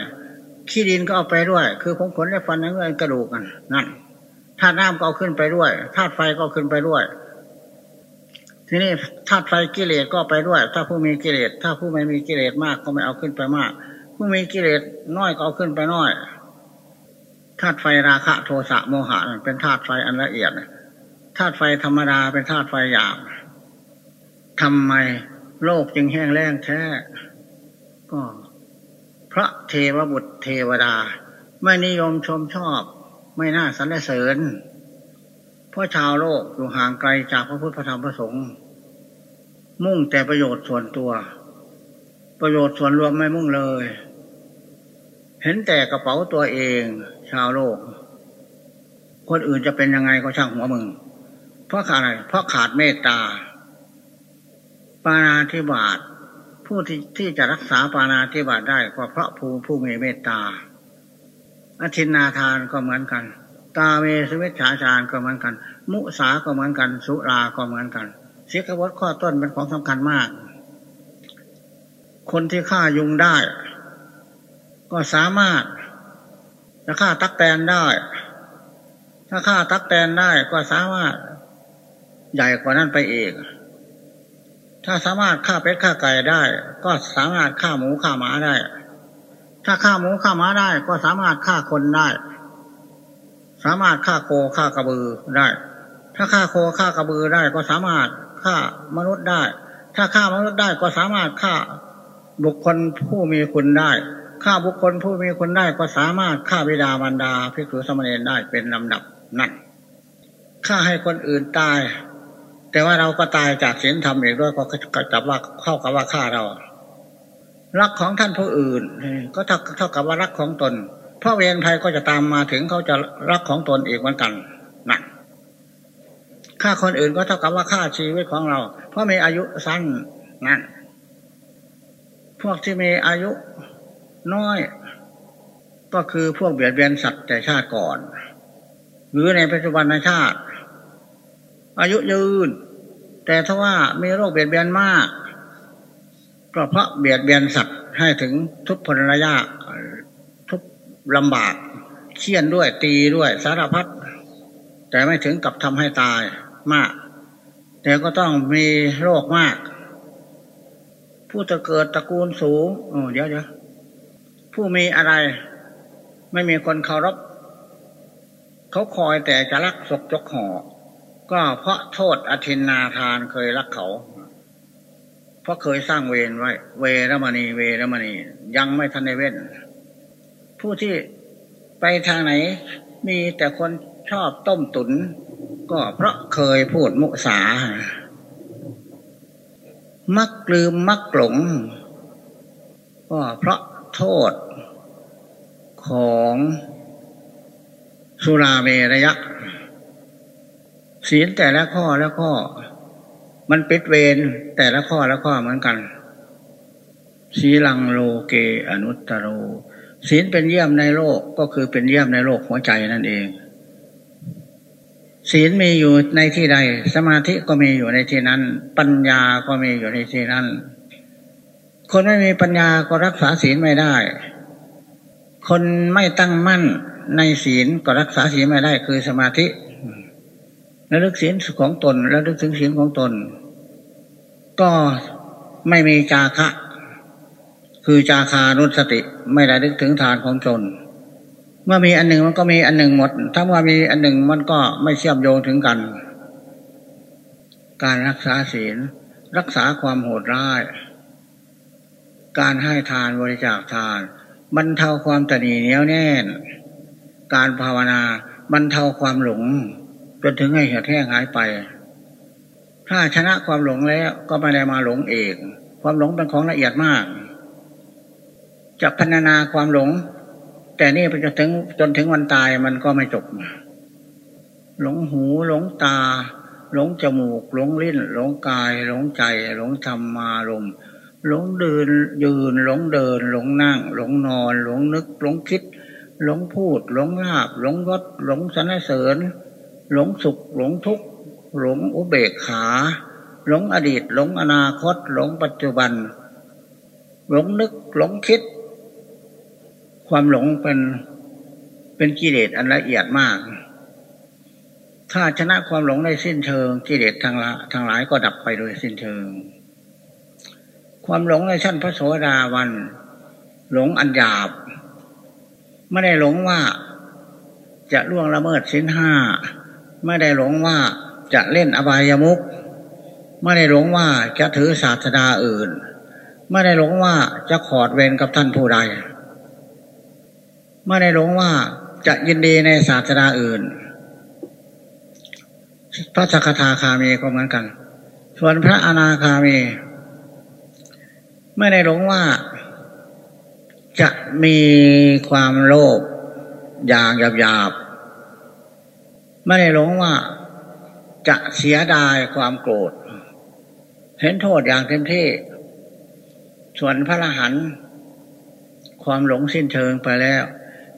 ขี้ดินก็เอาไปด้วย คือผมขนและฟันและเงินกระดูกกันนั่นธาตุน้ำก็เอาขึ้นไปด้วยธาตุไฟก็ขึ้นไปด้วย ทีนี้ธาตุไฟกิเลสก็ไปด้วย ถ้าผู้มีกิเลสถ้าผู้ไม่มีกิเลสมากก็ไม่เอาขึ้นไปมาก ผู้มีกิเลสน้อยก็เอาขึ้นไปน้อยธาตุไฟราคะโทสะโมหะเป็นธาตุไฟอันละเอียดธาตุไฟธรรมดาเป็นธาตุไฟหยาบทำไมโลกจึงแห้งแล้งแท้ ก็ พระเทวบุตรเทวดา ไม่นิยมชมชอบ ไม่น่าสรรเสริญ เพราะชาวโลกอยู่ห่างไกลจากพระพุทธธรรมพระสงฆ์มุ่งแต่ประโยชน์ส่วนตัว ประโยชน์ส่วนรวมไม่มุ่งเลย เห็นแต่กระเป๋าตัวเอง ชาวโลก คนอื่นจะเป็นยังไงก็ช่างหัวมึง เพราะขาดอะไร เพราะขาดเมตตาปานาธิบาต ผู้ที่ที่จะรักษาปานาธิบาตได้ก็เพราะผู้ผู้มีเมตตาอธินาทานก็เหมือนกัน ตาเมสวิชาชานก็เหมือนกัน มุสาก็เหมือนกัน สุราก็เหมือนกันเสียกวัตข้อต้นเป็นของสำคัญมาก คนที่ฆ่ายุงได้ ก็สามารถจะฆ่าตักแตนได้ ถ้าฆ่าตักแตนได้ก็สามารถใหญ่กว่านั้นไปเอีก ถ้าสามารถฆ่าเป็ดฆ่าไก่ได้ ก็สามารถฆ่าหมูฆ่าหมาได้ ถ้าฆ่าหมูฆ่าหมาได้ ก็สามารถฆ่าคนได้ สามารถฆ่าโคฆ่ากระบือได้ ถ้าฆ่าโคฆ่ากระบือได้ ก็สามารถฆ่ามนุษย์ได้ ถ้าฆ่ามนุษย์ได้ก็สามารถฆ่าบุคคลผู้มีคุณได้ฆ่าบุคคลผู้มีคุณได้ก็สามารถฆ่าบิดามารดาพิกุสมณีได้เป็นลำดับนั่นฆ่าให้คนอื่นตาย แต่ว่าเราก็ตายจากศีลธรรมอีกด้วยก็จับว่าเข้ากับว่าฆ่าเรา รักของท่านผู้อื่น ก็เท่าเท่ากับว่ารักของตน เพราะเวรภัยก็จะตามมาถึงเขาจะรักของตนเอีกเหมือนกันนั่นฆ่าคนอื่นก็เท่ากับว่าฆ่าชีวิตของเรา เพราะมีอายุสั้นนั่นพวกที่มีอายุน้อย ก็คือพวกเบียดเบียนสัตว์แต่ชาติก่อน หรือในปัจจุบันชาติ อายุยืน แต่ถ้าว่ามีโรคเบียดเบียนมากก็เพราะเบียดเบียนสัตว์ให้ถึงทุกพลระยะทุกลำบากเคี่ยนด้วยตีด้วยสารพัดแต่ไม่ถึงกับทำให้ตายมาก แต่ก็ต้องมีโรคมาก ผู้จะเกิดตระกูลสูงโอ้เดี๋ยวเดี๋ยวผู้มีอะไร ไม่มีคนเคารพเขาคอยแต่จะรักศกจกห่อก ก็เพราะโทษอธินนาทานเคยรักเขา เพราะเคยสร้างเวรไว้ เวรมณี เวรมณี ยังไม่ทันในเว้น ผู้ที่ไปทางไหน มีแต่คนชอบต้มตุน ก็เพราะเคยพูดมุสา มักลืมมักหลง ก็เพราะโทษของสุราเมรยะ ศีลแต่ละข้อแล้วข้อ มันปิดเวรแต่ละข้อละข้อเหมือนกันสีลังโลเกอนุตตโรศีลเป็นเยี่ยมในโลกก็คือเป็นเยี่ยมในโลกหัวใจนั่นเอง ศีลมีอยู่ในที่ใด สมาธิก็มีอยู่ในที่นั้น ปัญญาก็มีอยู่ในที่นั้น คนไม่มีปัญญาก็รักษาศีลไม่ได้ คนไม่ตั้งมั่นในศีลก็รักษาศีลไม่ได้คือสมาธิ และลึกศีลของตนและลึกถึงศีลของตน ก็ไม่มีจาคะ คือจาคานุสติ ไม่ได้ลึกถึงฐานของตนเมื่อมีอันหนึ่งมันก็มีอันหนึ่งหมด ถ้าว่ามีอันหนึ่งมันก็ไม่เชื่อมโยงถึงกัน การรักษาศีล รักษาความโหดร้าย การให้ทานบริจาคทานบรรเทาความตนีเหนียวแน่น การภาวนาบรรเทาความหลง จนถึงให้เหี่ยแห้งหายไป ถ้าชนะความหลงแล้วก็ไม่ได้มาหลงเองความหลงเป็นของละเอียดมากจะพัฒนาความหลง แต่นี่ไปจนถึงจนถึงวันตายมันก็ไม่จบหลงหูหลงตา หลงจมูก หลงลิ้น หลงกาย หลงใจ หลงธรรมารมหลงเดินยืน หลงเดิน หลงนั่ง หลงนอน หลงนึก หลงคิด หลงพูด หลงลาบ หลงรสหลงสรรเสริญ หลงสุข หลงทุกข์ หลงอุเบกขา หลงอดีต หลงอนาคต หลงปัจจุบัน หลงนึกหลงคิด ความหลงเป็นเป็นกิเลสอันละเอียดมาก ถ้าชนะความหลงได้สิ้นเชิงกิเลสทางละทางหลายก็ดับไปโดยสิ้นเชิง ความหลงในชั้นพระโสดาวัน หลงอันหยาบ ไม่ได้หลงว่าจะล่วงละเมิดสิ้นห้า ไม่ได้หลงว่าจะเล่นอบายามุกไม่ได้หลงว่าจะถือศาสดาอื่น ไม่ได้หลงว่าจะขอดเวรกับท่านผู้ใด ไม่ได้หลงว่าจะยินดีในศาสดาอื่น พระสกทาคามีก็เหมือนกัน ส่วนพระอนาคามี ไม่ได้หลงว่าจะมีความโลภอย่างหยาบ ไม่ได้หลงว่าจะเสียดายความโกรธ เห็นโทษอย่างเต็มที่ ส่วนพระรหันความหลงสิ้นเชิงไปแล้ว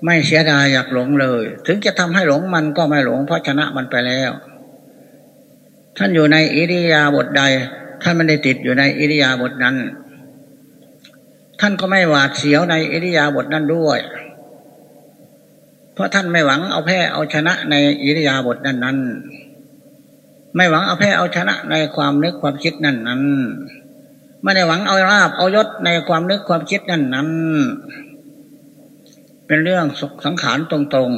ไม่เสียดายอยากหลงเลย ถึงจะทำให้หลงมันก็ไม่หลง เพราะชนะมันไปแล้ว ท่านอยู่ในอิริยาบถใด ท่านไม่ได้ติดอยู่ในอิริยาบถนั้น ท่านก็ไม่หวาดเสียวในอิริยาบถนั้นด้วย เพราะท่านไม่หวังเอาแพ้เอาชนะในอิริยาบถนั้นนั้นไม่หวังเอาแพ้เอาชนะในความนึกความคิดนั่นนั้นไม่ได้หวังเอาราบเอายศในความนึกความคิดนั่นนั้นเป็นเรื่องสังขารตรง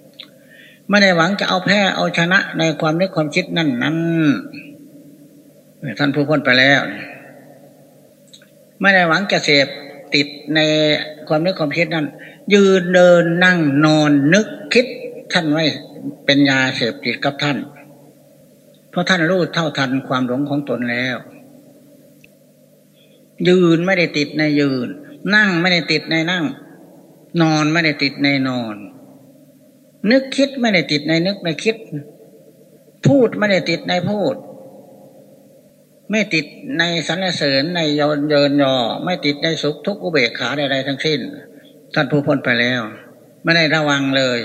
ๆ ไม่ได้หวังจะเอาแพ้เอาชนะในความนึกความคิดนั่นนั้นท่านผู้พ้นไปแล้ว ไม่ได้หวังจะเสพติดในความนึกความคิดนั้น ยืนเดินนั่งนอนนึกคิดท่านไว้เป็นยาเสพติดกับท่าน เพราะท่านรู้เท่าทันความหลงของตนแล้ว ยืนไม่ได้ติดในยืน นั่งไม่ได้ติดในนั่ง นอนไม่ได้ติดในนอน นึกคิดไม่ได้ติดในนึกในคิด พูดไม่ได้ติดในพูด ไม่ติดในสรรเสริญในยนเยินยอ ไม่ติดในสุขทุกข์อุเบกขาใดๆทั้งสิ้น ท่านผู้พ้นไปแล้ว ไม่ได้ระวังเลย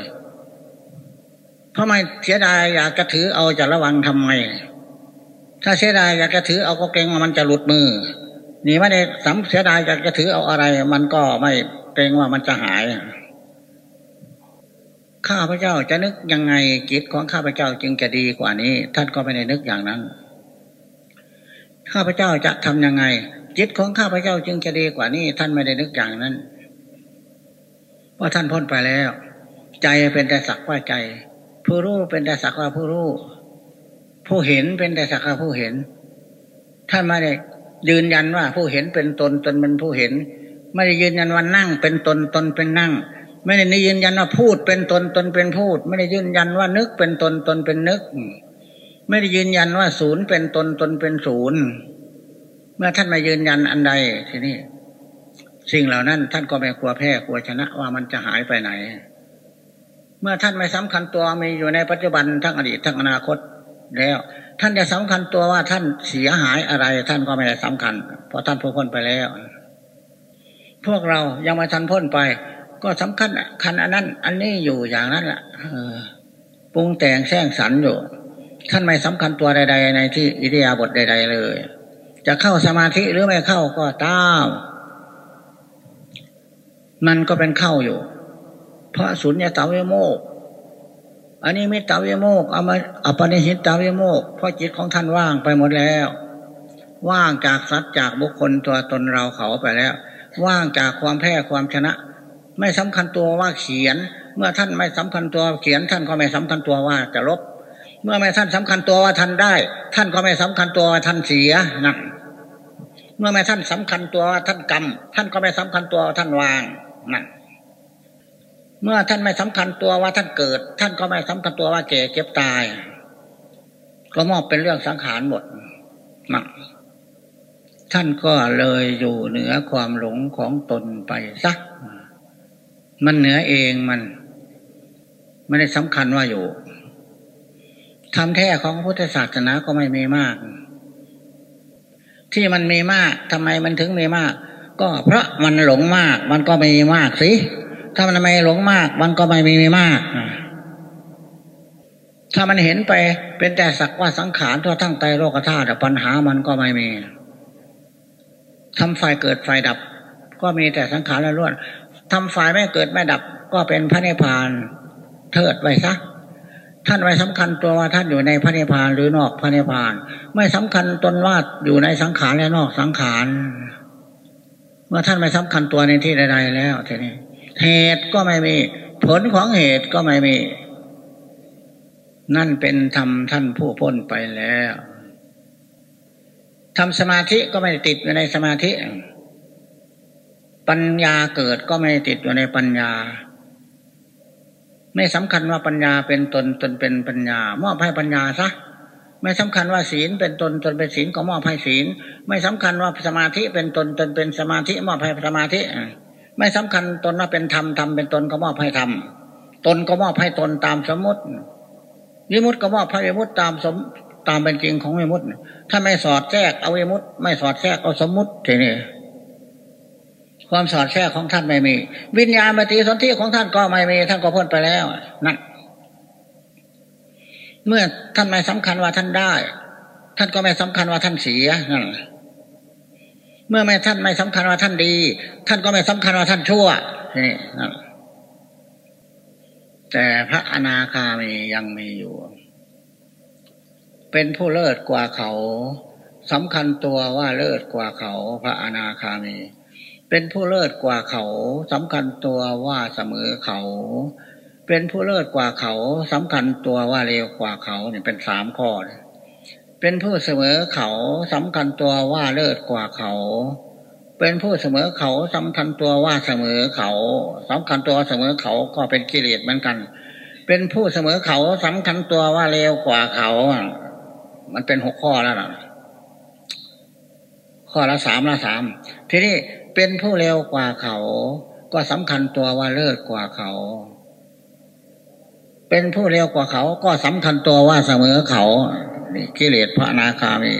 เพราะไม่เสียดายอยากจะถือเอาจะระวังทำไม ถ้าเสียดายอยากจะถือเอาก็เกรงว่ามันจะหลุดมือ นี่ไม่ได้สำเสียดายอยากจะถือเอาอะไร มันก็ไม่เกรงว่ามันจะหาย ข้าพเจ้าจะนึกยังไงจิตของข้าพเจ้าจึงจะดีกว่านี้ ท่านก็ไม่ได้นึกอย่างนั้น ข้าพเจ้าจะทํำยังไงจิตของข้าพเจ้าจึงจะดีกว่านี้ ท่านไม่ได้นึกอย่างนั้น เพราท่านพ้นไปแล้ว ใจเป็นแต่สักว่าใจ ผู้รู้เป็นแต่สักว่าผู้รู้ผู้เห็นเป็นแต่สักว่าผู้เห็นท่านไม่ได้ยืนยันว่าผู้เห็นเป็นตนตนเป็นผู้เห็น ไม่ได้ยืนยันว่านั่งเป็นตนตนเป็นนั่ง ไม่ได้ยืนยันว่าพูดเป็นตนตนเป็นพูด ไม่ได้ยืนยันว่านึกเป็นตนตนเป็นนึก ไม่ได้ยืนยันว่าศูนย์เป็นตนตนเป็นศูนย์เมื่อท่านมายืนยันอันใดทีนี้ สิ่งเหล่านั้น ท่านก็ไม่กลัวแพ้กลัวชนะว่ามันจะหายไปไหน เมื่อท่านไม่สำคัญตัวมีอยู่ในปัจจุบันทั้งอดีตทั้งอนาคตแล้ว ท่านจะสำคัญตัวว่าท่านเสียหายอะไร ท่านก็ไม่ได้สำคัญ เพราะท่านพ้นไปแล้ว พวกเรายังไม่ทันพ้นไป ก็สำคัญคันอันนั้น อันนี้อยู่อย่างนั้นแหละปรุงแต่งแซงสรรอยู่ ท่านไม่สำคัญตัวใด ๆ ในที่อิเดียบทใด ๆ เลย จะเข้าสมาธิหรือไม่เข้าก็ตาม มันก็เป็นเข้าอยู่ เพราะสุญญตาวิโมก อันนี้มิตาวิโมกเอามาอปนิหิตตาวิโมก เพราะจิตของท่านว่างไปหมดแล้ว ว่างจากสัตว์จากบุคคลตัวตนเราเขาไปแล้ว ว่างจากความแพ้ความชนะ ไม่สำคัญตัวว่าเขียน เมื่อท่านไม่สำคัญตัวเขียนท่านก็ไม่สำคัญตัวว่าจะลบ เมื่อไม่ท่านสำคัญตัวว่าท่านได้ ท่านก็ไม่สำคัญตัวว่าท่านเสียนะเมื่อไม่ท่านสำคัญตัวว่าท่านกรรม ท่านก็ไม่สำคัญตัวว่าท่านวาง นั่นเมื่อท่านไม่สำคัญตัวว่าท่านเกิด ท่านก็ไม่สำคัญตัวว่าแก่เก็บตาย ก็มอบเป็นเรื่องสังขารหมดมักท่านก็เลยอยู่เหนือความหลงของตนไปสักมันเหนือเองมัน ไม่ได้สำคัญว่าอยู่ทำแท้ของพุทธศาสนาก็ไม่มีมาก ที่มันมีมากทำไมมันถึงมีมาก ก็เพราะมันหลงมาก มันก็ไม่มีมากสิ ถ้ามันไม่หลงมาก มันก็ไม่มีมาก ถ้ามันเห็นไปเป็นแต่สักว่าสังขารทั่วทั้งไตโลกธาตุปัญหามันก็ไม่มีทำไฟเกิดไฟดับ ก็มีแต่สังขารล้วนทำไฟไม่เกิดไม่ดับ ก็เป็นพระนิพพานเทิดไว้ซะท่านไม่สำคัญตัวว่าท่านอยู่ในพระนิพพานหรือนอกพระนิพพาน ไม่สำคัญตนว่าอยู่ในสังขารและนอกสังขาร เมื่อท่านไม่สำคัญตัวในที่ใดๆแล้วทีนี้เหตุก็ไม่มี ผลของเหตุก็ไม่มี นั่นเป็นธรรมท่านผู้พ้นไปแล้วทำสมาธิก็ไม่ติดอยู่ในสมาธิ ปัญญาเกิดก็ไม่ติดอยู่ในปัญญา ไม่สำคัญว่าปัญญาเป็นตนตนเป็นปัญญามอบให้ปัญญาซะ ไม่สำคัญว่าศีลเป็นตนตนเป็นศีลก็มอบให้ศีล ไม่สำคัญว่าสมาธิเป็นตนตนเป็นสมาธิมอบให้สมาธิ ไม่สำคัญตนว่าเป็นธรรมธรรมเป็นตนก็มอบให้ธรรมตนก็มอบให้ตนตามสมมติวิมุตก็มอบให้วิมุตตามสมตามเป็นจริงของวิมุตถ้าไม่สอดแทรกเอาวิมุตไม่สอดแทรกเอาสมมุติทีนี้ความสอดแทรกของท่านไม่มี วิญญาณปฏิสนธิของท่านก็ไม่มีท่านก็พ้นไปแล้วนั่น เมื่อท่านไม่สำคัญว่าท่านได้ ท่านก็ไม่สำคัญว่าท่านเสียนั่นเมื่อไม่ท่านไม่สำคัญว่าท่านดี ท่านก็ไม่สำคัญว่าท่านชั่วนี่แต่พระอนาคามียังมีอยู่ เป็นผู้เลิศกว่าเขาสำคัญตัวว่าเลิศกว่าเขาพระอนาคามี เป็นผู้เลิศกว่าเขาสำคัญตัวว่าเสมอเขา เป็นผู้เลิศกว่าเขาสำคัญตัวว่าเร็วกว่าเขาเนี่ยเป็นสามข้อ เป็นผู้เสมอเขาสำคัญตัวว่าเลิศกว่าเขา เป็นผู้เสมอเขาสำคัญตัวว่าเสมอเขาสำคัญตัวเสมอเขาก็เป็นกิเลสเหมือนกัน เป็นผู้เสมอเขาสำคัญตัวว่าเลวกว่าเขา มันเป็นหกข้อแล้วนะข้อละสามละสามทีนี้เป็นผู้เร็วกว่าเขา ก็สำคัญตัวว่าเลิศกว่าเขา เป็นผู้เร็วกว่าเขาก็สำคัญตัวว่าเสมอเขานี่กิเลสพระนาคามี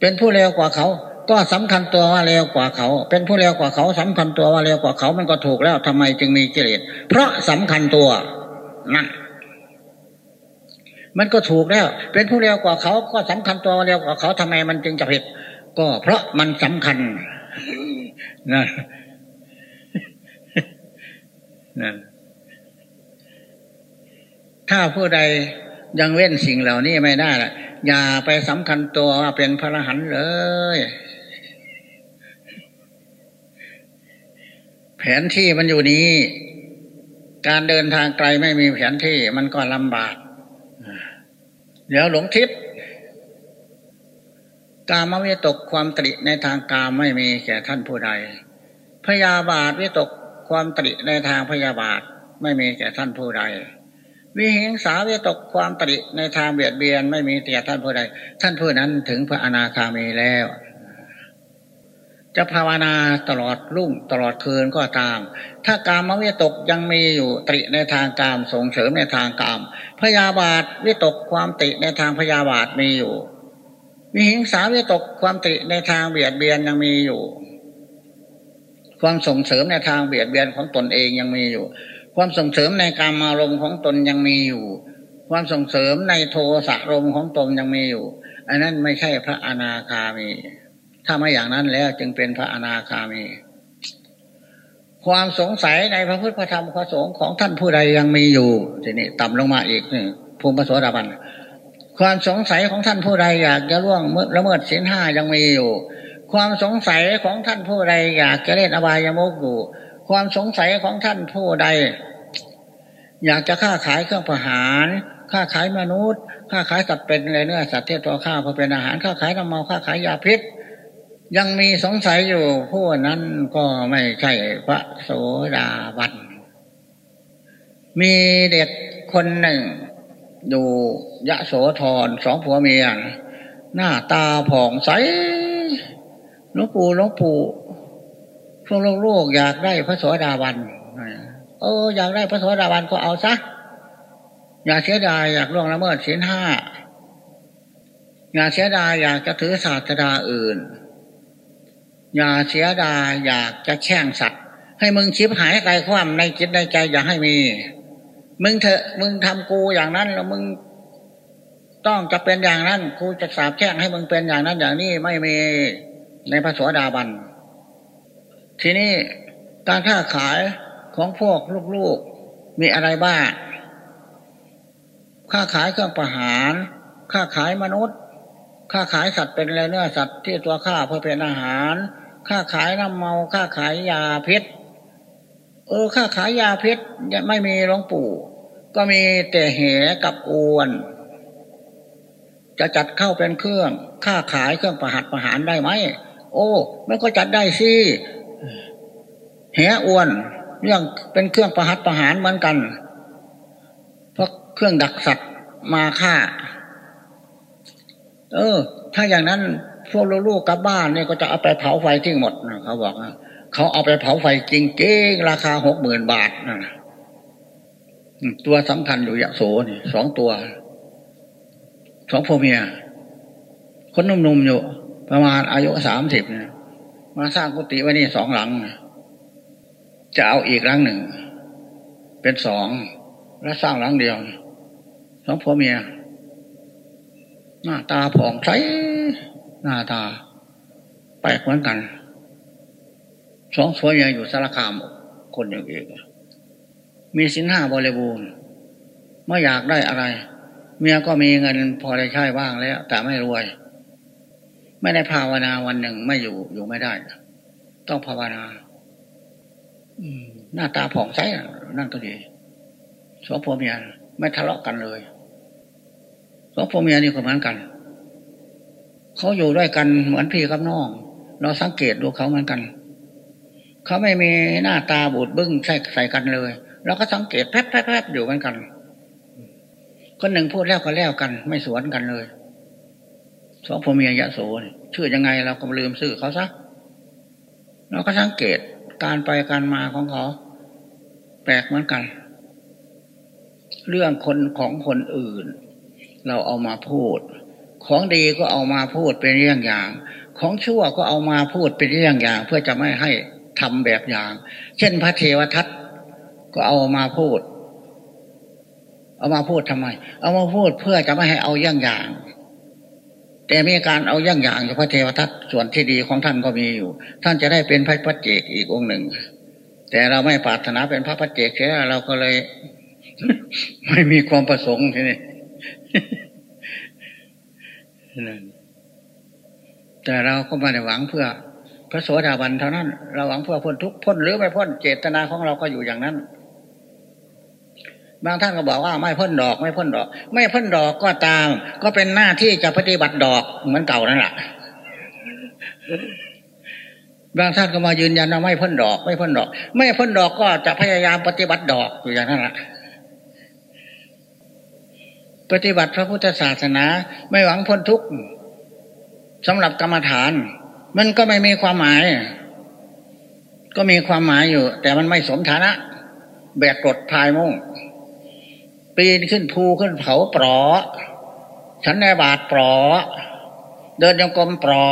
เป็นผู้เร็วกว่าเขา ก็สำคัญตัวว่าเร็วกว่าเขา เป็นผู้เร็วกว่าเขาสำคัญตัวว่าเร็วกว่าเขา มันก็ถูกแล้วทำไมจึงมีกิเลสเพราะสำคัญตัวนั่นมันก็ถูกแล้ว เป็นผู้เร็วกว่าเขาก็สำคัญตัวเร็วกว่าเขาทำไมมันจึงจะผิด ก็เพราะมันสำคัญนั่นนั่น ถ้าผู้ใดยังเว้นสิ่งเหล่านี้ไม่ได้ละอย่าไปสำคัญตัวว่าเป็นพระรหันต์เลย แผนที่มันอยู่นี้ การเดินทางไกลไม่มีแผนที่มันก็ลำบากเดี๋ยวหลงทิศกามวิตกความตริในทางกามไม่มีแก่ท่านผู้ใด พยาบาทวิตกความตริในทางพยาบาทไม่มีแก่ท่านผู้ใด วิหิงสาวิตกความตริในทางเบียดเบียนไม่มีแก่ท่านผู้ใด ท่านผู้นั้นถึงพระอนาคามีแล้ว จะภาวนาตลอดรุ่งตลอดคืนก็ตาม ถ้ากามวิตกยังมีอยู่ตริในทางกามส่งเสริมในทางกาม พยาบาทวิตกความติในทางพยาบาทมีอยู่มีหิงสาวิตกความติในทางเบียดเบียนยังมีอยู่ ความส่งเสริมในทางเบียดเบียนของตนเองยังมีอยู่ ความส่งเสริมในการมารมของตนยังมีอยู่ ความส่งเสริมในโทสะรมของตนยังมีอยู่ อันนั้นไม่ใช่พระอนาคามี ถ้าไม่อย่างนั้นแล้วจึงเป็นพระอนาคามี ความสงสัยในพระพุทธธรรมพระสงฆ์ของท่านผู้ใดยังมีอยู่ทีนี้ต่ำลงมาอีกนี่ภูมิพระสวสดาบันความสงสัยของท่านผู้ใดอยากจะล่วงละเมิดศีลห้ายังมีอยู่ ความสงสัยของท่านผู้ใดอยากจะเล่นอบายมุกอยู่ ความสงสัยของท่านผู้ใด อยากจะค้าขายเครื่องประหารค้าขายมนุษย์ค้าขายสัตว์เป็นอะไรเนื้อสัตว์เทียตัวข้าวเพื่อเป็นอาหารค้าขายน้ำเมาค้าขายยาพิษ ยังมีสงสัยอยู่ผู้นั้นก็ไม่ใช่พระโสดาบันมีเด็กคนหนึ่งดูยะโสธรสองผัวเมีย หน้าตาผ่องใสหลวงปู่หลวงปู่ พวกลูกอยากได้พระสวสดาบันเอออยากได้พระสวสดาบันก็เอาซะอย่าเสียดายอยากล่วงละเมิดศีลห้าอย่าเสียดายอยากจะถือศาสดาอื่น อย่าเสียดายอยากจะแช่งสัตว์ ให้มึงชิบหายใจความในจิตในใจอย่าให้มี มึงเถอะมึงทำกูอย่างนั้นแล้วมึงต้องจะเป็นอย่างนั้นกูจะสาบแช่งให้มึงเป็นอย่างนั้นอย่างนี้ไม่มีในพระสวสดาบัน ทีนี้การค้าขายของพวกลูกๆมีอะไรบ้างค้าขายเครื่องประหารค้าขายมนุษย์ค้าขายสัตว์เป็นอะไรเนื้อสัตว์ที่ตัวข้าเพื่อเป็นอาหารค้าขายน้ำเมาค้าขายยาพิษเออค้าขายยาพิษไม่มีหลวงปู่ ก็มีแต่เหกับอวน จะจัดเข้าเป็นเครื่องค่าขายเครื่องประหัตประหารได้ไหมโอ้มันก็จัดได้สิ เหอวน เรื่องเป็นเครื่องประหัตประหารเหมือนกัน เพราะเครื่องดักสัตว์มาฆ่า เออ ถ้าอย่างนั้นพวกลูกๆกลับบ้านเนี่ยก็จะเอาไปเผาไฟทิ้งหมดเขาบอกเขาเอาไปเผาไฟจริงเก้งราคาหกหมื่นบาทนะตัวสำคัญอยู่ยะโสนี่สองตัวสองพ่อเมีย คนนุ่มๆอยู่ ประมาณอายุสามสิบเนี่ย มาสร้างกุฏิไว้นี่สองหลัง จะเอาอีกหลังหนึ่ง เป็นสองแล้วสร้างหลังเดียวสองพ่อเมีย หน้าตาผ่องใสหน้าตาแปลกเหมือนกัน สองสวยยังอยู่สารคามคนอย่างเอกมีสินห้าบริบูรณ์ไม่อยากได้อะไร เมียก็มีเงินพอได้ใช้บ้างแล้ว แต่ไม่รวย ไม่ได้ภาวนาวันหนึ่งไม่อยู่อยู่ไม่ได้ ต้องภาวนาหน้าตาผ่องใสนั่นก็ดีสองพ่อเมียไม่ทะเลาะกันเลยสองพ่อเมียนี่ก็เหมือนกัน เขาอยู่ด้วยกันเหมือนพี่กับน้อง เราสังเกตดูเขาเหมือนกัน เขาไม่มีหน้าตาบูดบึ้งใส่ใส่กันเลยเราก็สังเกตแป๊บแป๊บแป๊บอยู่เหมือนกัน คนหนึ่งพูดแล้วก็แล้วกัน ไม่สวนกันเลย สองพ่อเมียยะโสชื่อยังไงเราก็ลืมชื่อเขาซะเราก็สังเกตการไปการมาของเขา แปลกเหมือนกัน เรื่องคนของคนอื่น เราเอามาพูด ของดีก็เอามาพูดเป็นเรื่องอย่าง ของชั่วก็เอามาพูดเป็นเรื่องอย่าง เพื่อจะไม่ให้ทำแบบอย่าง เช่นพระเทวทัตก็เอามาพูด เอามาพูดทำไม เอามาพูดเพื่อจะไม่ให้เอาอย่างอย่าง แต่มีการเอาย่างอย่างพระเทวทัตส่วนที่ดีของท่านก็มีอยู่ ท่านจะได้เป็นพระปัจเจกอีกองหนึ่ง แต่เราไม่ปรารถนาเป็นพระปัจเจกแค่เราก็เลย ไม่มีความประสงค์ทีนี้แต่เราก็ม่ได้หวังเพื่อ พระโสดาบันเท่านั้น เราหวังเพื่อพ้นทุกพ้นหรือไม่พ้นเจตนาของเราก็อยู่อย่างนั้น บางท่านก็บอกว่าไม่พ้นดอกไม่พ้นดอก ไม่พ้นดอกก็ตาม ก็เป็นหน้าที่จะปฏิบัติดอกเหมือนเก่านั่นแหละบางท่านก็มายืนยันว่าไม่พ้นดอก ไม่พ้นดอก ไม่พ้นดอกก็จะพยายามปฏิบัติดอกอยู่อย่างนั้นแหละปฏิบัติพระพุทธศาสนา ไม่หวังพ้นทุกข์สำหรับกรรมฐาน มันก็ไม่มีความหมาย ก็มีความหมายอยู่ แต่มันไม่สมฐานะ แบกกดพายมุ่ง ปีนขึ้นภูขึ้นเขาปลอฉันในบาทปลอเดินยังกรมปลอ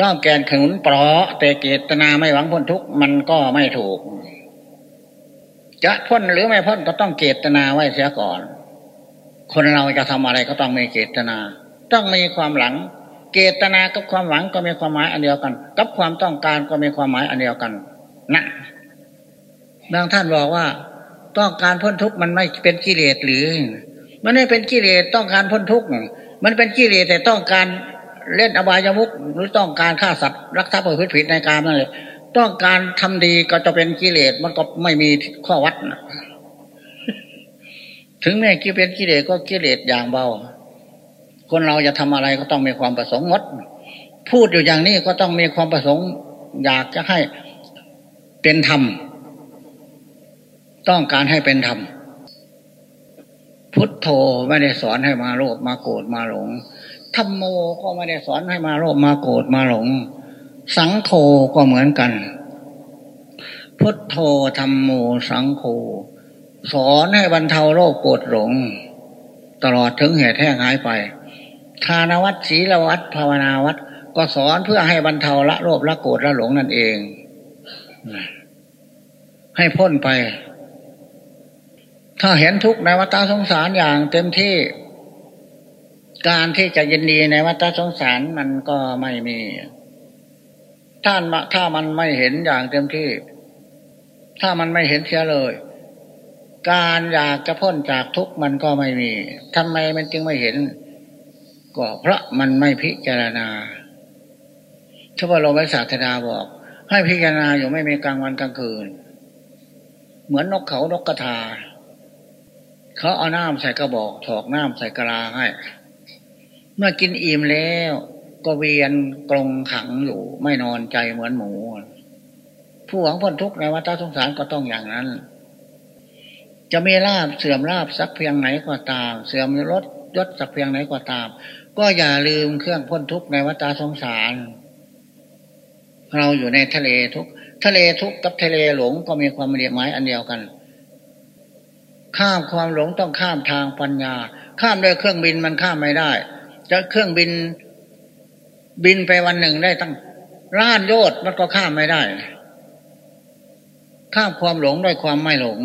ย่อมแกนขนุนปลอแต่เกตนาไม่หวังพ้นทุกมันก็ไม่ถูก จะพ้นหรือไม่พ้นก็ต้องเกตนาไว้เสียก่อน คนเราจะทำอะไรก็ต้องมีเกตนา ต้องมีความหลังเกตนากับความหวังก็มีความหมายอันเดียวกัน กับความต้องการก็มีความหมายอันเดียวกันนะบางท่านบอกว่า ต้องการพ้นทุกข์มันไม่เป็นกิเลสหรือ มันไม่เป็นกิเลสต้องการพ้นทุกข์มันเป็นกิเลสแต่ต้องการเล่นอบายมุกหรือต้องการฆ่าสัตว์รักทรัพย์ผิผิดในการนั่นเลยต้องการทำดีก็จะเป็นกิเลสมันก็ไม่มีข้อวัดนะถึงแม้กิเป็นกิเลสก็กิเลสอย่างเบา คนเราจะทำอะไรก็ต้องมีความประสงค์งด พูดอยู่อย่างนี้ก็ต้องมีความประสงค์ อยากจะให้เป็นธรรม ต้องการให้เป็นธรรม พุทโธไม่ได้สอนให้มาโลภมาโกรธมาหลงธรรมโมก็ไม่ได้สอนให้มาโลภมาโกรธมาหลง สังโฆก็เหมือนกัน พุทโธธรรมโมสังโฆสอนให้บรรเทาโรคโกรธหลง ตลอดถึงเหตุแห้งหายไป ทานวัดศีลวัดภาวนาวัดก็สอนเพื่อให้บรรเทาละโลภละโกรธละหลงนั่นเอง ให้พ้นไป ถ้าเห็นทุกข์ในวัฏสงสารอย่างเต็มที่ การที่จะยินดีในวัฏสงสารมันก็ไม่มีถ้าถ้ามันไม่เห็นอย่างเต็มที่ ถ้ามันไม่เห็นเสียเลย การอยากจะพ้นจากทุกข์มันก็ไม่มีทำไมมันจึงไม่เห็น ก็เพราะมันไม่พิจารณาถ้าว่าเราไม่ศาสดาบอก ให้พิจารณาอยู่ไม่มีกลางวันกลางคืน เหมือนนกเขานกกระทา เขาเอาน้ำใส่กระบอกถอกน้ำใส่กระลาให้ เมื่อกินอิ่มแล้ว ก็เวียนกรงขังอยู่ ไม่นอนใจเหมือนหมู ผู้หวังพ้นทุกข์ในวัฏสงสารก็ต้องอย่างนั้น จะมีลาบเสื่อมลาบสักเพียงไหนก็ตาม เสื่อมรถยศสักเพียงไหนก็ตาม ก็อย่าลืมเครื่องพ้นทุกข์ในวัฏสงสาร เราอยู่ในทะเลทุกทะเลทุกกับทะเลหลงก็มีความเรียกหมายอันเดียวกัน ข้ามความหลงต้องข้ามทางปัญญา ข้ามด้วยเครื่องบินมันข้ามไม่ได้จะเครื่องบินบินไปวันหนึ่งได้ตั้งล้านโยชน์มันก็ข้ามไม่ได้ ข้ามความหลงด้วยความไม่หลง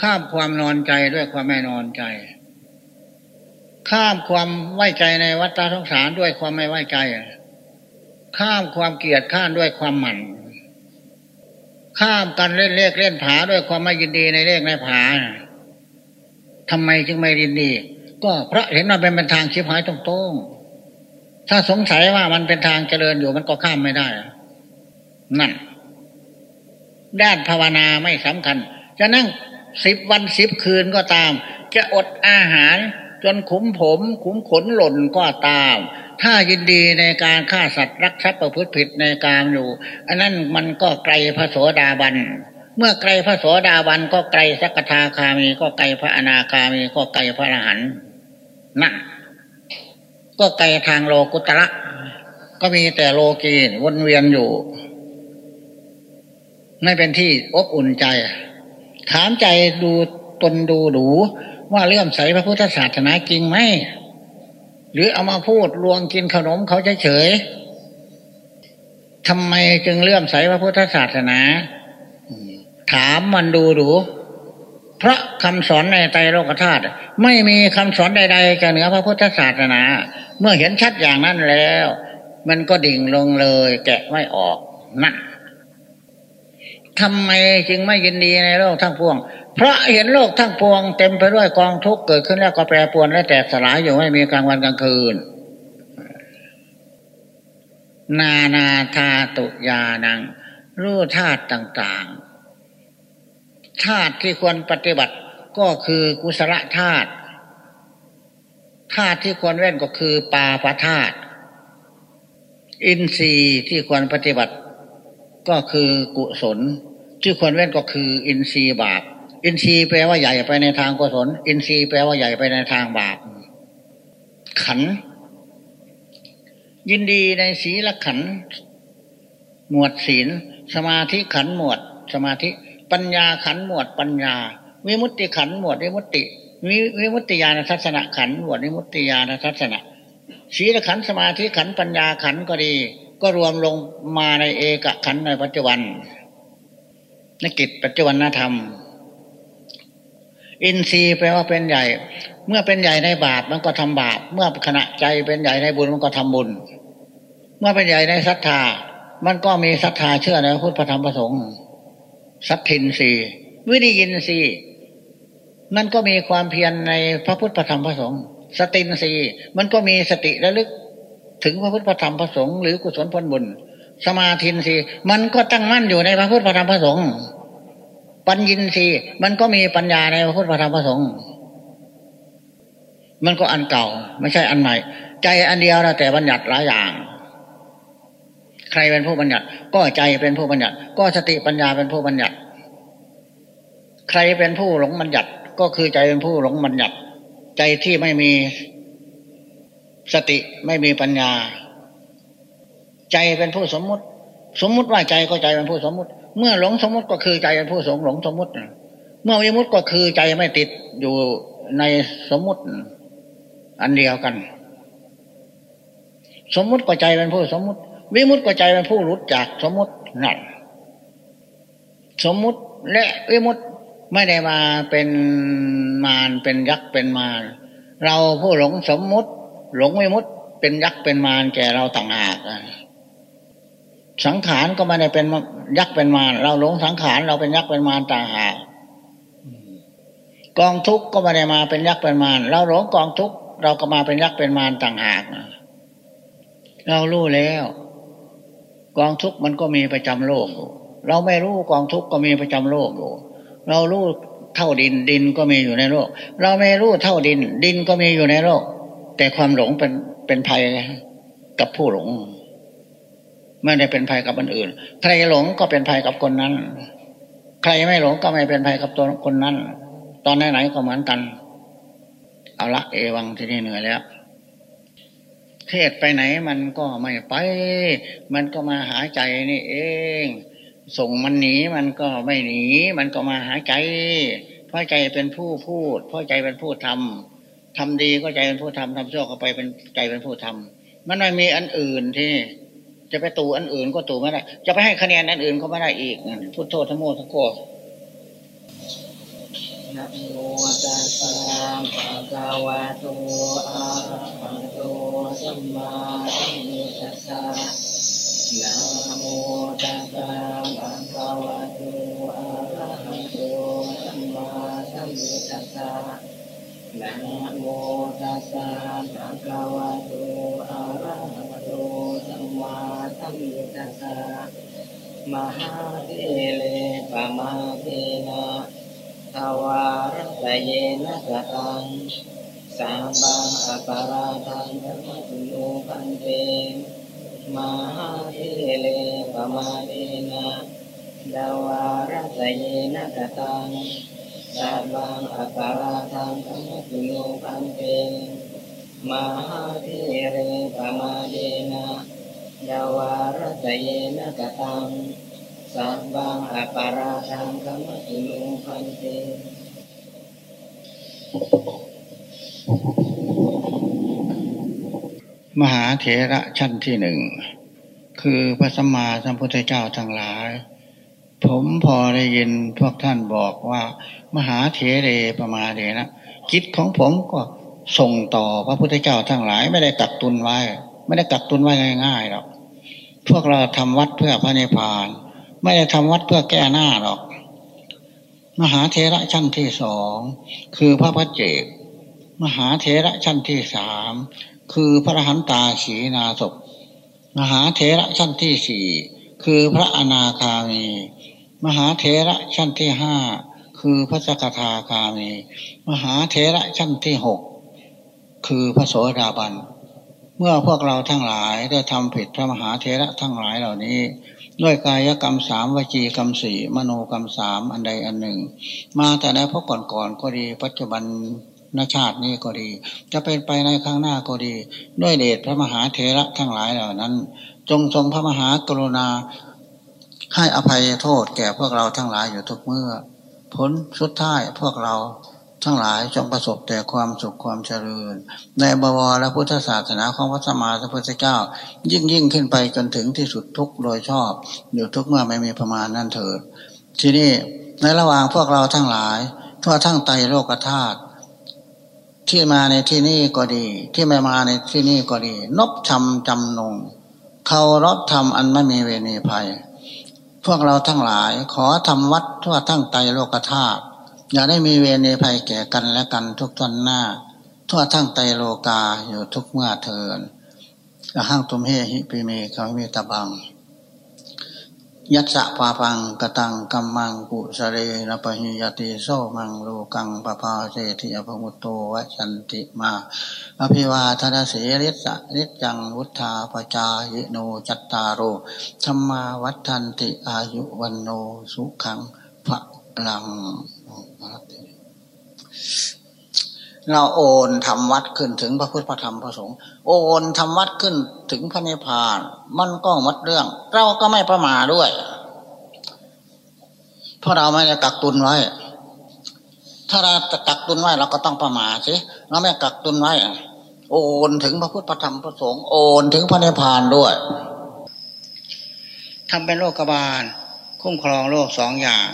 ข้ามความนอนใจด้วยความไม่นอนใจ ข้ามความไว้ใจในวัฏสงสารด้วยความไม่ไว้ใจ ข้ามความเกลียดข้านด้วยความหมั่น ข้ามกันเล่นเลขเล่นผาด้วยความไม่ยินดีในเลขในผาทำไมจึงไม่ยินดี ก็เพราะเห็นว่าเป็นทางชิบหายตรงๆถ้าสงสัยว่ามันเป็นทางเจริญอยู่มันก็ข้ามไม่ได้นั่นด้านภาวนาไม่สำคัญ จะนั่งสิบวันสิบคืนก็ตาม จะอดอาหารจนขุมผม ขุมขนหล่นก็ตาม ถ้ายินดีในการฆ่าสัตว์รักทรัพย์ประพฤติผิดในการอยู่ อันนั้นมันก็ไกลพระโสดาบัน เมื่อไกลพระโสดาบันก็ไกลสักทาคามี ก็ไกลพระอนาคามีก็ไกลพระอรหันต์นั่นก็ไกลทางโลกุตระก็มีแต่โลกีวนเวียนอยู่ ไม่เป็นที่อบอุ่นใจ ถามใจดูตนดูดูว่าเลื่อมใสพระพุทธศาสนาจริงไหม รือเอามาพูดลวงกินขนมเขาเฉยทำไมจึงเลื่อมใสพระพุทธศาสนาถามมันดูดูเพราะคำสอนในไตรโลกธาตุไม่มีคำสอนใดๆจะเหนือพระพุทธศาสนา เมื่อเห็นชัดอย่างนั้นแล้ว มันก็ดิ่งลงเลย แกะไม่ออกนั่นทำไมจึงไม่ยินดีในโลกทั้งปวง เพราะเห็นโลกทั้งปวงเต็มไปด้วยกองทุกข์เกิดขึ้นแล้วก็แปรปรวนและแตกสลายอยู่ไม่มีกลางวันกลางคืน นานาธาตุยานัง รู้ธาตุต่างๆธาตุที่ควรปฏิบัติก็คือกุศลธาตุธาตุที่ควรเว้นก็คือปาปธาตุอินทรีย์ที่ควรปฏิบัติก็คือกุศล ที่ควรเว้นก็คืออินทรีย์บาป อินทรีย์แปลว่าใหญ่ไปในทางกุศล อินทรีย์แปลว่าใหญ่ไปในทางบาป ขัน ยินดีในศีลขัน หมวดศีล สมาธิขันหมวด สมาธิ ปัญญาขันหมวดปัญญา วิมุตติขันหมวดวิมุตติวิวิมุตติญาณทัศนขันหมวดวิมุตติญาณทัศนะศีลขันสมาธิขันปัญญาขันก็ดี ก็รวมลงมาในเอกขันในปัจจุบันในกิจปัจจุบันธรรม อินทรีย์แปลว่าเป็นใหญ่ เมื่อเป็นใหญ่ในบาปมันก็ทำบาป เมื่อขณะใจเป็นใหญ่ในบุญมันก็ทำบุญ เมื่อเป็นใหญ่ในศรัทธา มันก็มีศรัทธาเชื่อในพระพุทธธรรมประสงค์สัตทินรีวิริยินรีมันก็มีความเพียรในพระพุทธธรรมประสงค์สตินรีมันก็มีสติระลึกถึงพระพุทธธรรมพระสงฆ์หรือกุศลผลบุญ สมาธินสีมันก็ตั้งมั่นอยู่ในพระพุทธธรรมพระสงฆ์ ปัญญินสีมันก็มีปัญญาในพระพุทธธรรมพระสงฆ์มันก็อันเก่า ไม่ใช่อันใหม่ ใจอันเดียวนะแต่บัญญัติหลายอย่าง ใครเป็นผู้บัญญัติ ก็ใจเป็นผู้บัญญัติ ก็สติปัญญาเป็นผู้บัญญัติ ใครเป็นผู้หลงบัญญัติ ก็คือใจเป็นผู้หลงบัญญัติ ใจที่ไม่มีสติไม่มีปัญญา ใจเป็นผู้สมมุติ สมมุติว่าใจก็ใจเป็นผู้สมมุติ เมื่อหลงสมมติก็คือใจเป็นผู้สงหลงสมมติเมื่อวิมุติก็คือใจไม่ติดอยู่ในสมมติ อันเดียวกัน สมมติก็ใจเป็นผู้สมมติ วิมุติก็ใจเป็นผู้หลุดจากสมมตินั่นสมมุติและวิมุติไม่ได้มาเป็นมารเป็นยักษ์เป็นมารเราผู้หลงสมมุติ หลงไม่มุดเป็นยักษ์เป็นมารแก่เราต่างหาก สังขารก็ไม่ได้เป็นยักษ์เป็นมารเราหลงสังขารเราเป็นยักษ์เป็นมารต่างหากกองทุกข์ก็ไม่ได้มาเป็นยักษ์เป็นมารเราหลงกองทุกข์เราก็มาเป็นยักษ์เป็นมารต่างหากเรารู้แล้ว กองทุกข์มันก็มีประจำโลก เราไม่รู้กองทุกข์ก็มีประจำโลกอยู่เรารู้เท่าดินดินก็มีอยู่ในโลก เราไม่รู้เท่าดิน ดินก็มีอยู่ในโลก แต่ความหลงเป็นเป็นภัยกับผู้หลง ไม่ได้เป็นภัยกับคนอื่น ใครหลงก็เป็นภัยกับคนนั้น ใครไม่หลงก็ไม่เป็นภัยกับตัวคนนั้น ตอนไหนๆก็เหมือนกัน เอาละเอวังที่นี่เหนื่อยแล้ว เทศไปไหนมันก็ไม่ไป มันก็มาหาใจนี่เอง ส่งมันหนีมันก็ไม่หนี มันก็มาหาใจ เพราะใจเป็นผู้พูด เพราะใจเป็นผู้ทำทำดีก็ใจเป็นผู้ทำทำชั่วก็ไปเป็นใจเป็นผู้ทำมันไม่มีอันอื่นที่ จะไปตูอันอื่นก็ตูไม่ได้ จะไปให้คะแนนอันอื่นก็ไม่ได้อีกพุทโธทั้งโมทั้งโกนะโมตัสสะภะคะวะโตอะระหะโตสัมมาสัมพุทธัสสะนะโมตัสสะภะคะวะโตอะระหะโตสัมมาสัมพุทธัสสะนะโมตัสสะภะคะวะโตอะระหะโตสั มาสัมพุทธัสสะมหาเทเลปะมาเทนะทวารตะเยนะกตังสัมบังอัปราทังธรรมตุโยปันเตมหาเทเลปะมาเทนะดาวารตะเยนะกตังสัพพังอัปาราทังธรรมตุโยปันเตมหาเทเรปมาเดนะ ยาวารตเยนะกตังสัพบังอปาราทังกมอิมุพันเตมหาเถระชั้นที่หนึ่ง คือพระสัมมาสัมพุทธเจ้าทั้งหลาย ผมพอได้ยินพวกท่านบอกว่า มหาเถเรประมาเดนะจิตของผมก็ส่งต่อพระพุทธเจ้าทั้งหลายไม่ได้กักตุนไว้ ไม่ได้กักตุนไว้ง่ายๆหรอกพวกเราทำวัดเพื่อพระนิพพาน ไม่ได้ทำวัดเพื่อแก้หน้าหรอก มหาเถระชั้นที่สองคือพระพัจเจกมหาเถระชั้นที่สามคือพระหันตาขีนาศมหาเถระชั้นที่สี่คือพระอนาคามี มหาเถระชั้นที่ห้าคือพระสกทาคามี มหาเถระชั้นที่หกคือพระโสดาบัน เมื่อพวกเราทั้งหลายได้ทำผิดพระมหาเถระทั้งหลายเหล่านี้ ด้วยกายกรรมสามวจีกรรมสี่มโนกรรมสามอันใดอันหนึ่ง มาแต่ในพวกก่อนๆก็ดี ปัจจุบันนชาตินี้ก็ดี จะเป็นไปในข้างหน้าก็ดี ด้วยเดชพระมหาเถระทั้งหลายเหล่านั้น จงทรงพระมหากรุณาให้อภัยโทษแก่พวกเราทั้งหลายอยู่ทุกเมื่อ ผลสุดท้ายพวกเรา ทั้งหลายจงประสบแต่ความสุขความเจริญ ในบวรและพุทธศาสนาของพระสัมมาสัมพุทธเจ้า ยิ่งยิ่งขึ้นไปจนถึงที่สุดทุกโดยชอบ อยู่ทุกเมื่อไม่มีประมาณนั่นเถิดที่นี่ในระหว่างพวกเราทั้งหลาย ทั่วทั้งไตโลกธาตุที่มาในที่นี่ก็ดี ที่ไม่มาในที่นี่ก็ดี นบชำจำนงเขารบทำอันไม่มีเวณีภัย พวกเราทั้งหลายขอทำวัดทั่วทั้งไตโลกธาตุ อย่าได้มีเวณีภัยแก่กันและกันทุกทนหน้า ทั่วทั้งไตโลกาอยู่ทุกเมื่อเทินกระหังตุมเฮหิปิเมเขามีตะบัง ยัตสะปาพังกตังกัมมังกุสเรนปหิยติโซมังโลกังปปาเจติอภมุตโตวัชันติมา อภิวาทนาเสริสะริจังวุธาปจายโนจัตตารโรธรรมาวัฏันติอายุวันโนสุขังพระลัง เราโอนทำวัดขึ้นถึงพระพุทธพระธรรมพระสงฆ์โอนทำวัดขึ้นถึงพระนิพพาน มันก็มัดเรื่อง เราก็ไม่ประมาด้วย เพราะเราไม่ได้กักตุนไว้ ถ้าเราจะกักตุนไว้เราก็ต้องประมาสิเราไม่กักตุนไว้ โอนถึงพระพุทธพระธรรมพระสงฆ์โอนถึงพระนิพพานด้วยทำเป็นโลกบาล คุ้มครองโลกสองอย่าง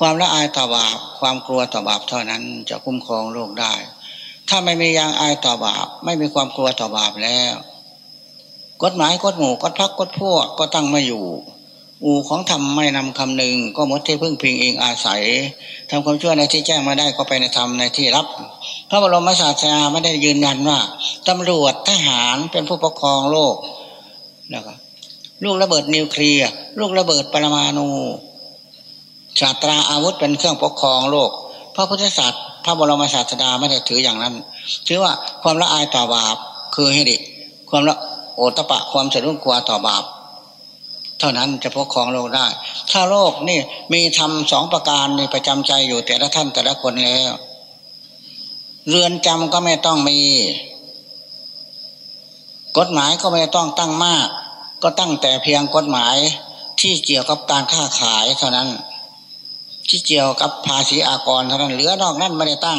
ความละอายต่อบาป ความกลัวต่อบาปเท่านั้นจะคุ้มครองโลกได้ ถ้าไม่มียางอายต่อบาป ไม่มีความกลัวต่อบาปแล้ว กฎหมายกฎหมู่กฎพักกฎพวกก็ตั้งไม่อยู่ อู่ของธรรมไม่นำคำหนึ่ง ก็หมดที่พึ่งพิงเองอาศัยทำความชั่วในที่แจ้งมาได้ก็ไปในธรรมในที่รับ พระบรมศาสนาไม่ได้ยืนยันว่าตำรวจทหารเป็นผู้ปกครองโลกนะครับลูกระเบิดนิวเคลียร์ลูกระเบิดปรมาณู ศาสตราอาวุธเป็นเครื่องปกครองโลก พระพุทธศาสนาพระบรมศาสดาไม่ได้ถืออย่างนั้น ถือว่าความละอายต่อบาปคือให้ดิความละโอตปะความสะดุ้งกลัวต่อบาป เท่านั้นจะพกครองโลกได้ ถ้าโลกนี่มีทำสองประการในประจำใจอยู่แต่ละท่านแต่ละคนแล้ว เรือนจำก็ไม่ต้องมี กฎหมายก็ไม่ต้องตั้งมาก ก็ตั้งแต่เพียงกฎหมายที่เกี่ยวกับการค้าขายเท่านั้น ที่เกี่ยวกับภาษีอากรเท่านั้นเหลือนอกนั้นไม่ได้ตั้ง